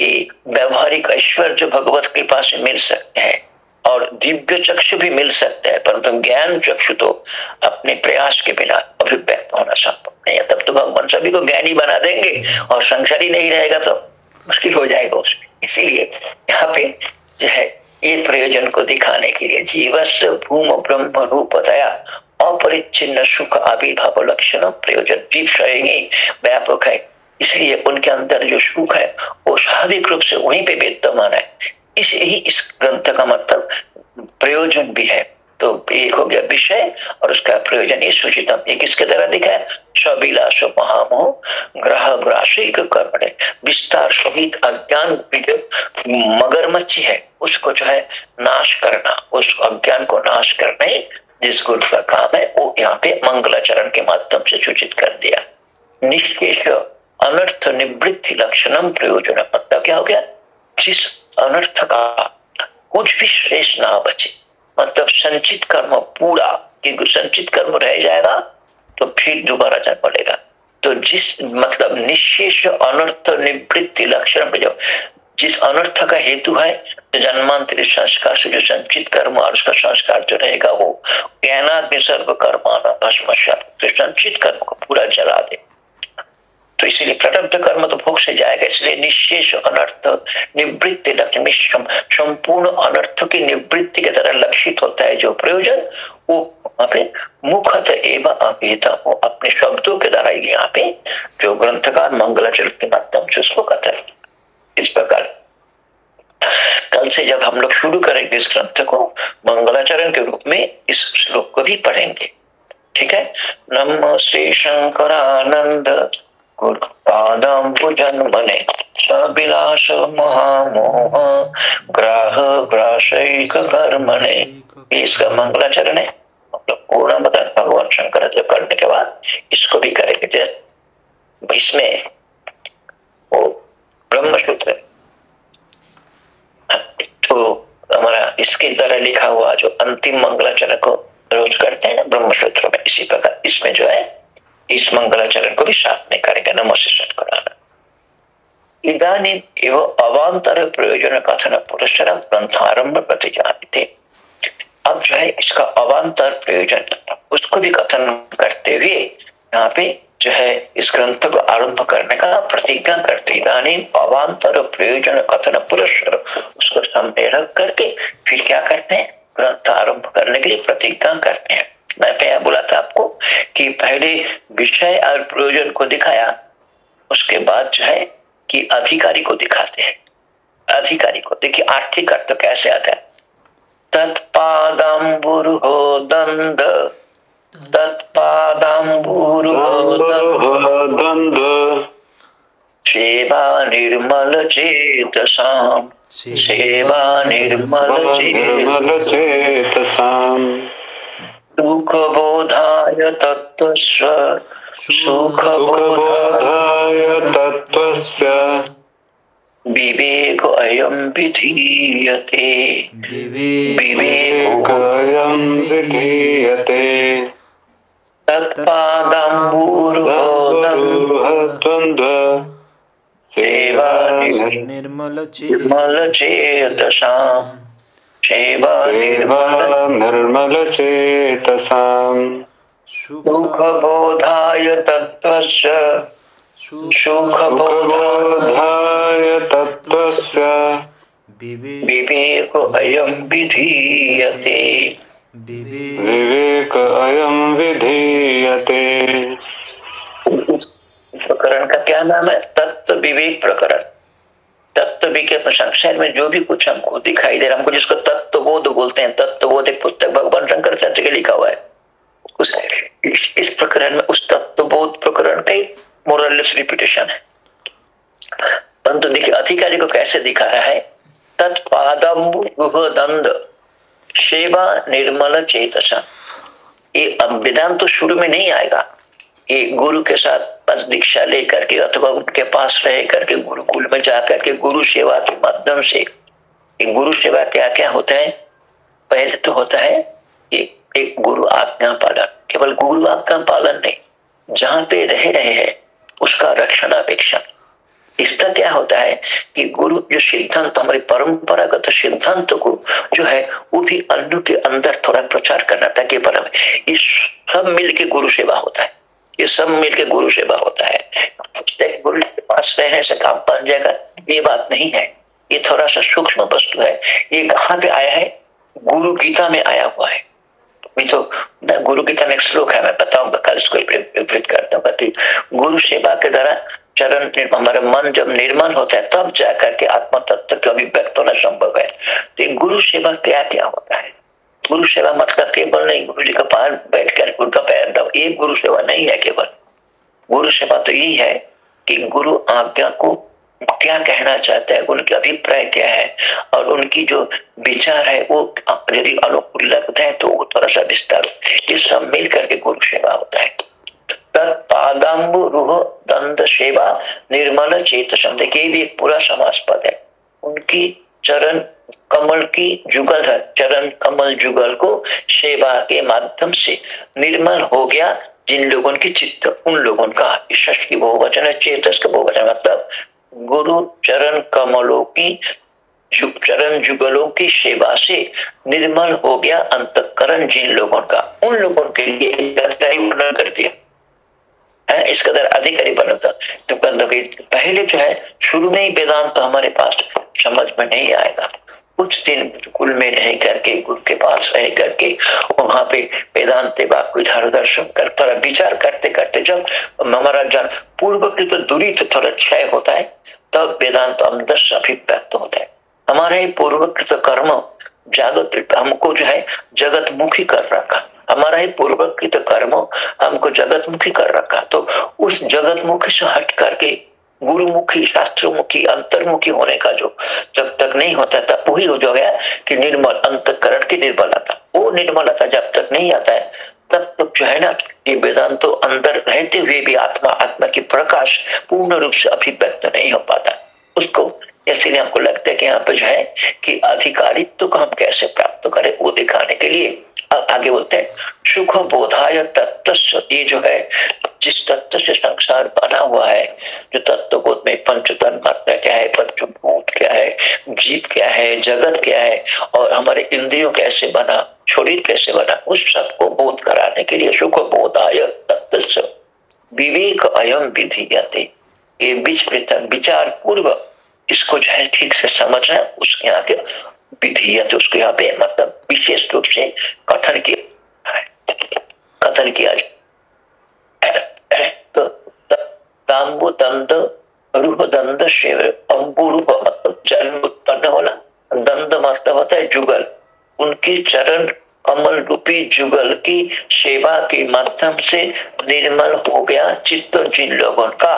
ये व्यवहारिक ऐश्वर्य जो भगवत कृपा से मिल सकते हैं, और दिव्य चक्षु भी मिल सकता है, परंतु ज्ञान चक्षु तो अपने प्रयास के बिना अभिव्यक्त होना संभव नहीं है। तब तो भगवान सभी को ज्ञानी बना देंगे, और संसारी नहीं रहेगा तो। मुश्किल हो जाएगा उसमें। इसीलिए यहाँ पे जो है, ये प्रयोजन को दिखाने के लिए जीवस्व भूम ब्रह्म रूप दया अपरिच्छिन्न सुख आविर्भाव लक्षण प्रयोजन जीव व्यापक है। इसलिए उनके अंदर जो सुख है, वो स्वाभाविक रूप से वहीं पे विद्यमान है। इस यही इस ग्रंथ का मतलब प्रयोजन भी है। तो एक हो गया विषय और उसका प्रयोजन ये सूचितम ये किसके तरह दिखा है? सविलास महामोह ग्रह ग्रासिक कर्म विस्तार सहित अज्ञान मगरमच्छी है। उसको जो है नाश करना, उस अज्ञान को नाश करना ही जिस गुरु का काम है, वो यहाँ पे मंगलाचरण के माध्यम से सूचित कर दिया। निष्केश अनर्थ निवृत्ति लक्षणम प्रयोजन। मतलब क्या हो गया? जिस अनर्थ का कुछ भी श्रेष्ठ ना बचे। मतलब संचित कर्म पूरा, क्योंकि संचित कर्म रह जाएगा तो फिर दोबारा जन्म लेगा तो जिस मतलब निशेष अनर्थ निवृत्ति लक्षण जिस अनर्थ का हेतु है तो जन्मांतरित संस्कार से जो संचित कर्म और उसका संस्कार जो रहेगा, वो ज्ञानाग्नि सर्व कर्माना भस्म तो संचित कर्म को पूरा जला दे। तो इसीलिए प्रदग्ध कर्म तो भोग से जाएगा, इसलिए निशेष अनर्थ, निवृत्ति लक्ष्मी संपूर्ण अनर्थ की निवृत्ति के तरह लक्षित होता है जो प्रयोजन, वो पे मुखत एवं अभेदा वो अपने शब्दों के द्वारा यहाँ पे जो ग्रंथकार मंगलाचल के माध्यम से उसको है। इस प्रकार। कल से जब हम लोग शुरू करेंगे इस ग्रंथ को, मंगलाचरण के रूप में इस श्लोक को भी पढ़ेंगे। ठीक है? नम श्री शंकरानंद। पादाम्बुजन्मने सविलास महामोह ग्राह ग्रासैक कर्मणे इसका मंगलाचरण है मतलब पूर्ण बदन भगवान शंकर करने के बाद इसको भी करेंगे। जैसे इसमें वो ब्रह्म सूत्र तो हमारा इसके द्वारा लिखा हुआ जो अंतिम मंगलाचरण को रोज करते हैं ना ब्रह्म सूत्र में, इसी प्रकार इसमें जो है इस मंगलाचरण को भी साथ में करेंगे नमो से सत्कराना इधानी एवं अवान्तर प्रयोजन कथन पुरस्कार ग्रंथारंभ प्रति जानते अब जो है इसका अवान्तर प्रयोजन उसको भी कथन करते हुए यहाँ पे जो है इस ग्रंथ को आरंभ करने का प्रतिज्ञा करते इधानी अवान्तर प्रयोजन कथन पुरस्कार उसको सामने करके फिर क्या करते हैं ग्रंथ आरंभ करने के लिए प्रतिज्ञा करते हैं मैं पहले बोला था आपको कि पहले विषय और प्रयोजन को दिखाया उसके बाद जो है कि अधिकारी को दिखाते हैं। अधिकारी को देखिए आर्थिक अर्थ तो कैसे आता है? तत्पादम्बुर हो दंद तत्पादम्बुर हो दंद सेवा निर्मल चेतसाम। सेवा निर्मल चेतसाम। सुखबोधाय तत्त्वस्य। सुखबोधाय तत्त्वस्य। विवेक अयं विधीयते। विवेक अयं विधीयते। तत्पादम्बूर्वद्वन्द्व सेवा निर्मल चेतसाम् निर्मल चेतसाम् सुखबोधाय तत्त्वस्य। सुखबोधाय तत्त्वस्य। विवेक अयं विधीयते। विवेक अयं विधीयते। प्रकरण का क्या नाम है? तत्व विवेक प्रकरण। तत्व के संसार में जो भी कुछ हमको दिखाई दे रहा हमको जिसको तत्व बोध बोलते हैं तत्व बोध एक पुस्तक भगवान शंकराचार्य के लिखा हुआ है। उस इस, इस प्रकरण में उस तत्व बोध प्रकरण का ही मोरलेस रिपीटेशन है। परंतु देखिए अधिकारी को कैसे दिखा रहा है? तत्पादम्बु दंड सेवा निर्मल चेतसा। ये वेदांत तो शुरू में नहीं आएगा। ये गुरु के साथ बस दीक्षा लेकर के अथवा उनके पास रह करके गुरुकुल में जाकर के गुरु सेवा के माध्यम से गुरु सेवा क्या क्या होता है? पहले तो होता है एक, एक गुरु आज्ञा पालन केवल गुरु आज्ञा पालन नहीं जहाँ पे रह रहे हैं उसका रक्षण अपेक्षा इसका क्या होता है कि गुरु जो सिद्धांत हमारे परंपरागत सिद्धांत को जो है वो भी अन्य के अंदर थोड़ा प्रचार करना ताकि परम इस सब मिलके गुरु सेवा होता है। ये सब मिलके गुरु सेवा होता है। गुरु के पास रहने से काम बन जाएगा, ये बात नहीं है। ये थोड़ा सा सूक्ष्म वस्तु है। ये कहाँ पे आया है? गुरु गीता में आया हुआ है। मैं तो गुरु गीता में एक श्लोक है, मैं बताऊँगा, कल इसको करता हूँ गुरु सेवा के द्वारा चरण हमारा मन जब निर्मल होता है, तब जाकर के आत्म तत्व का अभिव्यक्त होना संभव है? तो गुरु सेवा क्या क्या होता है? गुरु सेवा मतलब केवल नहीं, गुरु जी का पैर बैठ कर उनका पैर दो ये गुरु सेवा नहीं है केवल। गुरु सेवा तो यही है कि गुरु आज्ञा को क्या कहना चाहता है, उनके अभिप्राय क्या है, और उनकी जो विचार है, वो यदि अनुकूल लगता है तो वो थोड़ा सा विस्तार ये सब मिल करके गुरु सेवा होता है। तत्पादाम्बु रूह दंड सेवा निर्मल चेत देखिए भी एक पूरा समाज पद है। उनकी चरण कमल की जुगल है। चरण कमल जुगल को सेवा के माध्यम से निर्मल हो गया जिन लोगों की चित्त, उन लोगों का षष्ठी बहुवचन है चेतस का बहुवचन मतलब गुरु चरण कमलों की चरण जुगलों की सेवा से निर्मल हो गया अंतकरण जिन लोगों का। उन लोगों के लिए कर दिया। इस कदर अधिकारी बनता तो पहले जो है, शुरू में ही वेदांत तो हमारे पास समझ में नहीं आएगा। कुछ दिन कुल में रह करके गुरु के पास रह करके, वहाँ पे वेदांत इधर उधर कर थोड़ा विचार करते करते जब हमारा ज्ञान पूर्व की तो दूरी तो थोड़ा क्षय होता है, तब वेदांत तो अंदर अभिव्यक्त होता है। हमारा पूर्वकृत कर्म जागत हमको जो है जगत मुखी कर रखा। हमारा ही पूर्वकृत कर्म हमको जगत मुखी कर रखा। तो उस जगत मुखी से हट करके गुरुमुखी, शास्त्रमुखी, अंतर्मुखी होने का जो जब तक नहीं होता, तब वही हो गया कि निर्मल, अंतकरण की निर्मलता। वो निर्मलता जब तक नहीं आता है, तब तक जो है ना ये वेदांत तो अंदर रहते हुए भी आत्मा आत्मा की प्रकाश पूर्ण रूप से अभिव्यक्त नहीं हो पाता। उसको इसलिए हमको लगता है कि यहाँ पे जो है कि अधिकारित्व तो को हम कैसे प्राप्त करें, वो दिखाने के लिए आगे बोलते हैं, सुख बोधाय तत्व ये जो है, जिस तत्व से संसार बना हुआ है, जो तत्व बोध में पंचतन मात्रा क्या है, पंचभूत क्या है, जीव क्या है, जगत क्या है, और हमारे इंद्रियों कैसे बना, शरीर कैसे बना, उस सबको बोध कराने के लिए सुख बोधाय तत्व विवेक अयम विधि ये बीच विचार पूर्व इसको जो है ठीक से समझना, उसके यहाँ के विधि या तो उसको यहाँ पे मतलब विशेष रूप से कथन किया कथन किया तो तांबु दंड रूप दंड शिव अम्बु रूप मतलब उत्पन्न होना। दंड मतलब होता है जुगल। उनकी चरण कमल रूपी जुगल की सेवा के माध्यम से निर्मल हो गया चित्त जिन लोगों का।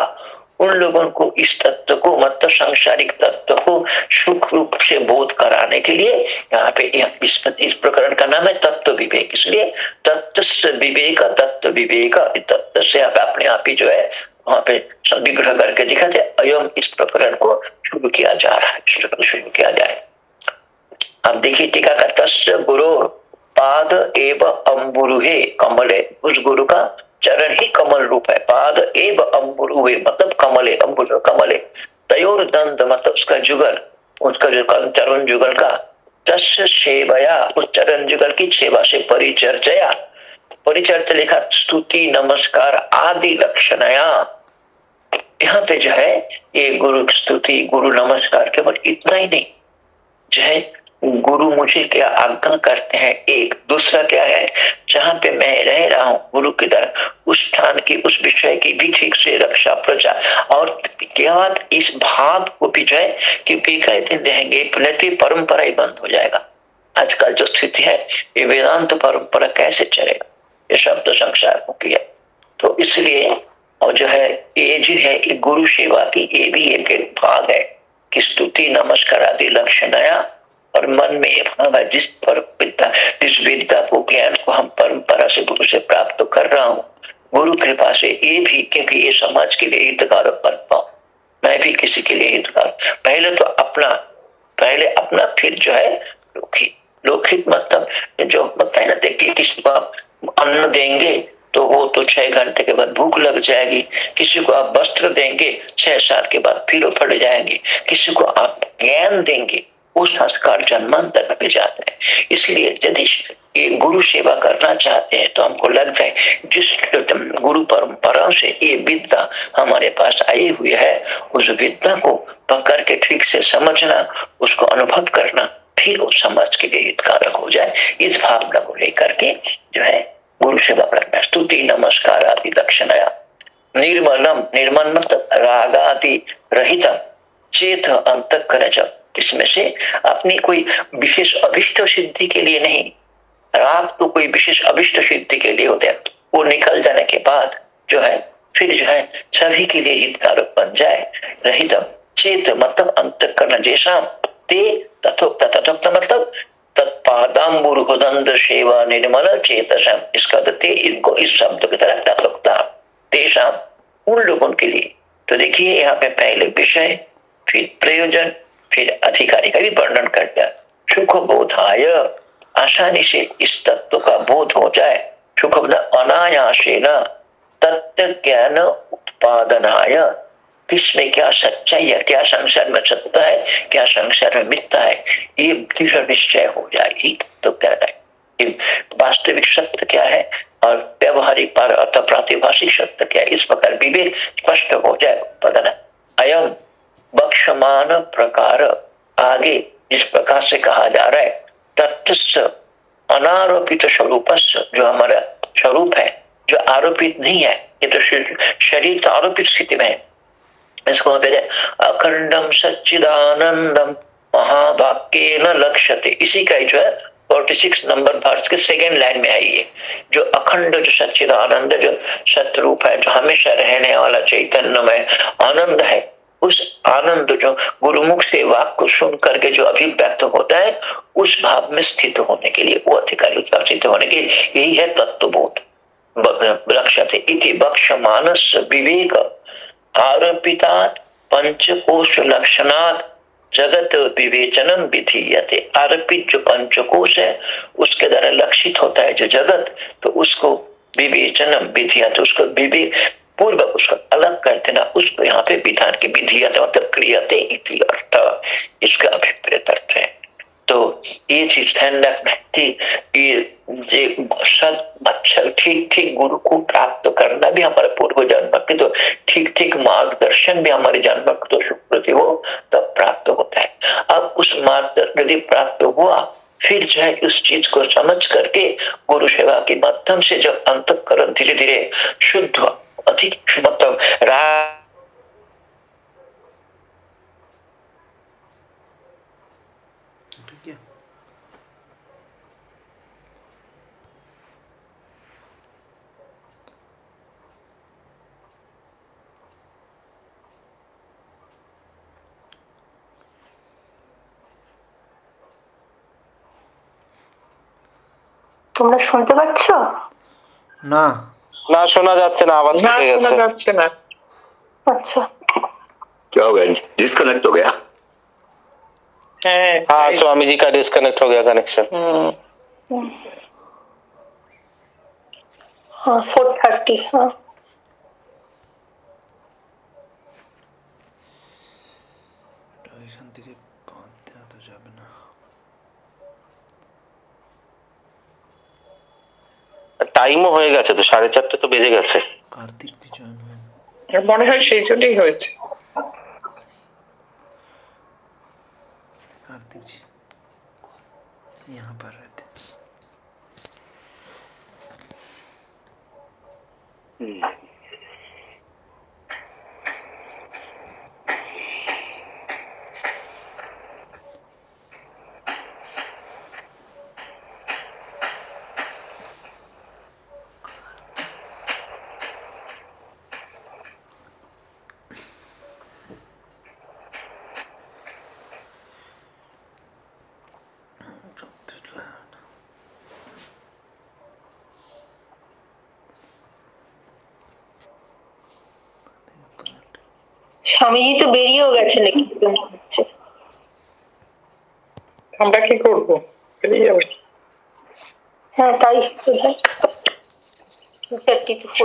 उन लोगों को इस तत्व को मतलब सांसारिक तत्व को सुख रूप से बोध कराने के लिए यहाँ पे इस, इस प्रकरण का नाम है तत्व विवेक। इसलिए तत्व विवेक तत्व विवेक तत्व से आप अपने आप ही जो है वहाँ पे विग्रह करके दिखा दिखाते अयम इस प्रकरण को शुरू किया जा रहा है शुरू किया जाए अब देखिए टीका का तस् गुरु पाद एवं अम्बुरुहे कमले उस गुरु का चरण ही कमल रूप है पाद, एव अम्बुरुवे मतलब कमले अम्बुर कमले। तयोर दंड मतलब उसका जुगल, उसका जो चरण जुगल का, तस्य सेवया, उस चरण जुगल की सेवा से परिचर्चया। परिचर्चा लिखा, स्तुति, नमस्कार आदि लक्षणया। यहाँ पे जो है, ये गुरु स्तुति, गुरु नमस्कार, केवल इतना ही नहीं। जो है गुरु मुझे क्या आज्ञा करते हैं? एक। दूसरा क्या है? जहाँ पे मैं रह रहा हूँ, गुरु की तरह उस स्थान की, उस विषय की भी ठीक से रक्षा प्रचार और क्या इस भाव को भी जो है कि कई दिन रहेंगे तो परंपरा ही बंद हो जाएगा। आजकल जो स्थिति है, ये वेदांत परंपरा कैसे चलेगा? ये शब्द संसार को किया। तो इसलिए, और जो है, ये जो है गुरु सेवा की, ये भी एक भाग है कि स्तुति, नमस्कार आदि लक्ष्य नया और मन में ये भाव है, जिस पर विद्या जिस विद्या को ज्ञान को हम परंपरा से, गुरु से प्राप्त कर रहा हूँ, गुरु कृपा से ये भी, क्योंकि ये समाज के लिए हितकारक बन पाऊ मैं भी किसी के लिए हितकार। पहले तो अपना, पहले अपना फिर जो है लोकहित लोकहित मतलब जो मतलब है ना, देखिए किसी को आप अन्न देंगे तो वो तो छह घंटे के बाद भूख लग जाएगी। किसी को आप वस्त्र देंगे, छह साल के बाद फिर फट जाएँगे। किसी को आप ज्ञान देंगे वो संस्कार जन्मांतर में जाता है। इसलिए यदि ये गुरु सेवा करना चाहते हैं तो हमको लगता है जिस गुरु परंपरा से ये विद्या हमारे पास आई हुई है, उस विद्या को पकड़ के ठीक से समझना, उसको अनुभव करना, फिर वो समाज के लिए हितकारक हो जाए। इस भावना को लेकर के जो है, गुरु सेवा करना स्तुति, नमस्कार आदि, दक्षिणया, निर्मलम निर्मल रागादि रहितम, चेत अंत कर इसमें से अपनी कोई विशेष अभिष्ट सिद्धि के लिए नहीं। राग तो कोई विशेष अभिष्ट सिद्धि के लिए होते हैं। वो निकल जाने के बाद जो है, फिर जो है, सभी के लिए हितकारक बन जाए। रहितम चेत मतलब अंत करना जैसा ते तथोक्त मतलब तत्पादाम्बुरुदंड सेवा निर्मल चेतसम। इसका ते इनको इस शब्द की तरह तथोक्ता। तेषाम उन लोगों के लिए। तो देखिए, यहाँ पे पहले विषय, फिर प्रयोजन फिर अधिकारी का भी वर्णन कर दिया सुख बोधाय आसानी से इस तत्व का बोध हो जाए। सुख अनायासे न तत्व ज्ञान उत्पादनाय। किसमें क्या सच्चाई है, क्या संसार में सत्ता है, क्या संसार में मिथ्या है, ये दृढ़ निश्चय हो जाएगी तो क्या है वास्तविक सत्य क्या है और व्यवहारिक अर्थात प्रातिभाषिक सत्य क्या है, इस प्रकार विवेक स्पष्ट हो जाए पता अयम बक्षमान प्रकार आगे जिस प्रकार से कहा जा रहा है तत्व अनारोपित स्वरूप जो हमारा स्वरूप है, जो आरोपित नहीं है, ये तो शरीर तो आरोपित स्थिति में है। इसको अखंडम सच्चिदानंदम महावाक्य न लक्ष्यते। इसी का जो है फोर्टी सिक्स नंबर वर्ष के सेकेंड लाइन में आई है। जो अखंड, जो सच्चिदानंद, जो सतरूप है, जो हमेशा रहने वाला चैतन्य में आनंद है उस आनंद जो गुरुमुख से वाक को सुन करके जो अभिव्यक्त होता है, उस भाव में स्थित होने के लिए, वो अधिकारी स्थित होने के लिए, यही है तत्वबोध। इति बक्ष मानस विवेक। आरोपिता पंचकोश लक्षणात्। जगत विवेचनम विधीयते। आरोपित जो पंचकोश है, उसके द्वारा लक्षित होता है जो जगत तो उसको विवेचनम विधीयत। उसको विवेक पूर्व उसको अलग कर देना, उसको यहाँ पे विधान की विधि मतलब अर्थ, इसका अभिप्रेत अर्थ है। तो ये चीज़ ध्यान रखना कि ये अच्छा ठीक ठीक गुरु को प्राप्त करना भी हमारे पूर्व जन्म के तो ठीक ठीक मार्गदर्शन भी हमारे जन्म के तो सुप्रति हो तब प्राप्त होता है। अब उस मार्गदर्शन यदि प्राप्त हुआ, फिर जो है उस चीज़ को समझ करके गुरु सेवा के माध्यम से जब अंत धीरे धीरे शुद्ध अधिक मतलब राग তোমরা শুনতে পাচ্ছ না না শোনা যাচ্ছে না আওয়াজ না কেটে শোনা গেছে যাচ্ছে না আচ্ছা क्या हो गया डिस्कनेक्ट हो गया হ্যাঁ हाँ स्वामी जी का डिस्कनेक्ट हो गया कनेक्शन হুম হ্যাঁ ফোর থার্টি টাইমও হয়ে গেছে তো সাড়ে চারটে তো বেজে গেছে। কার্তিক বিজয়ন মনে হয় সেই জন্যই হয়েছে। Mm-hmm. স্বামীজি তো বেরিয়েও গেছে নাকি আমরা কি করবো বেরিয়ে যাবে হ্যাঁ তাই বোধ হয় থার্টি টু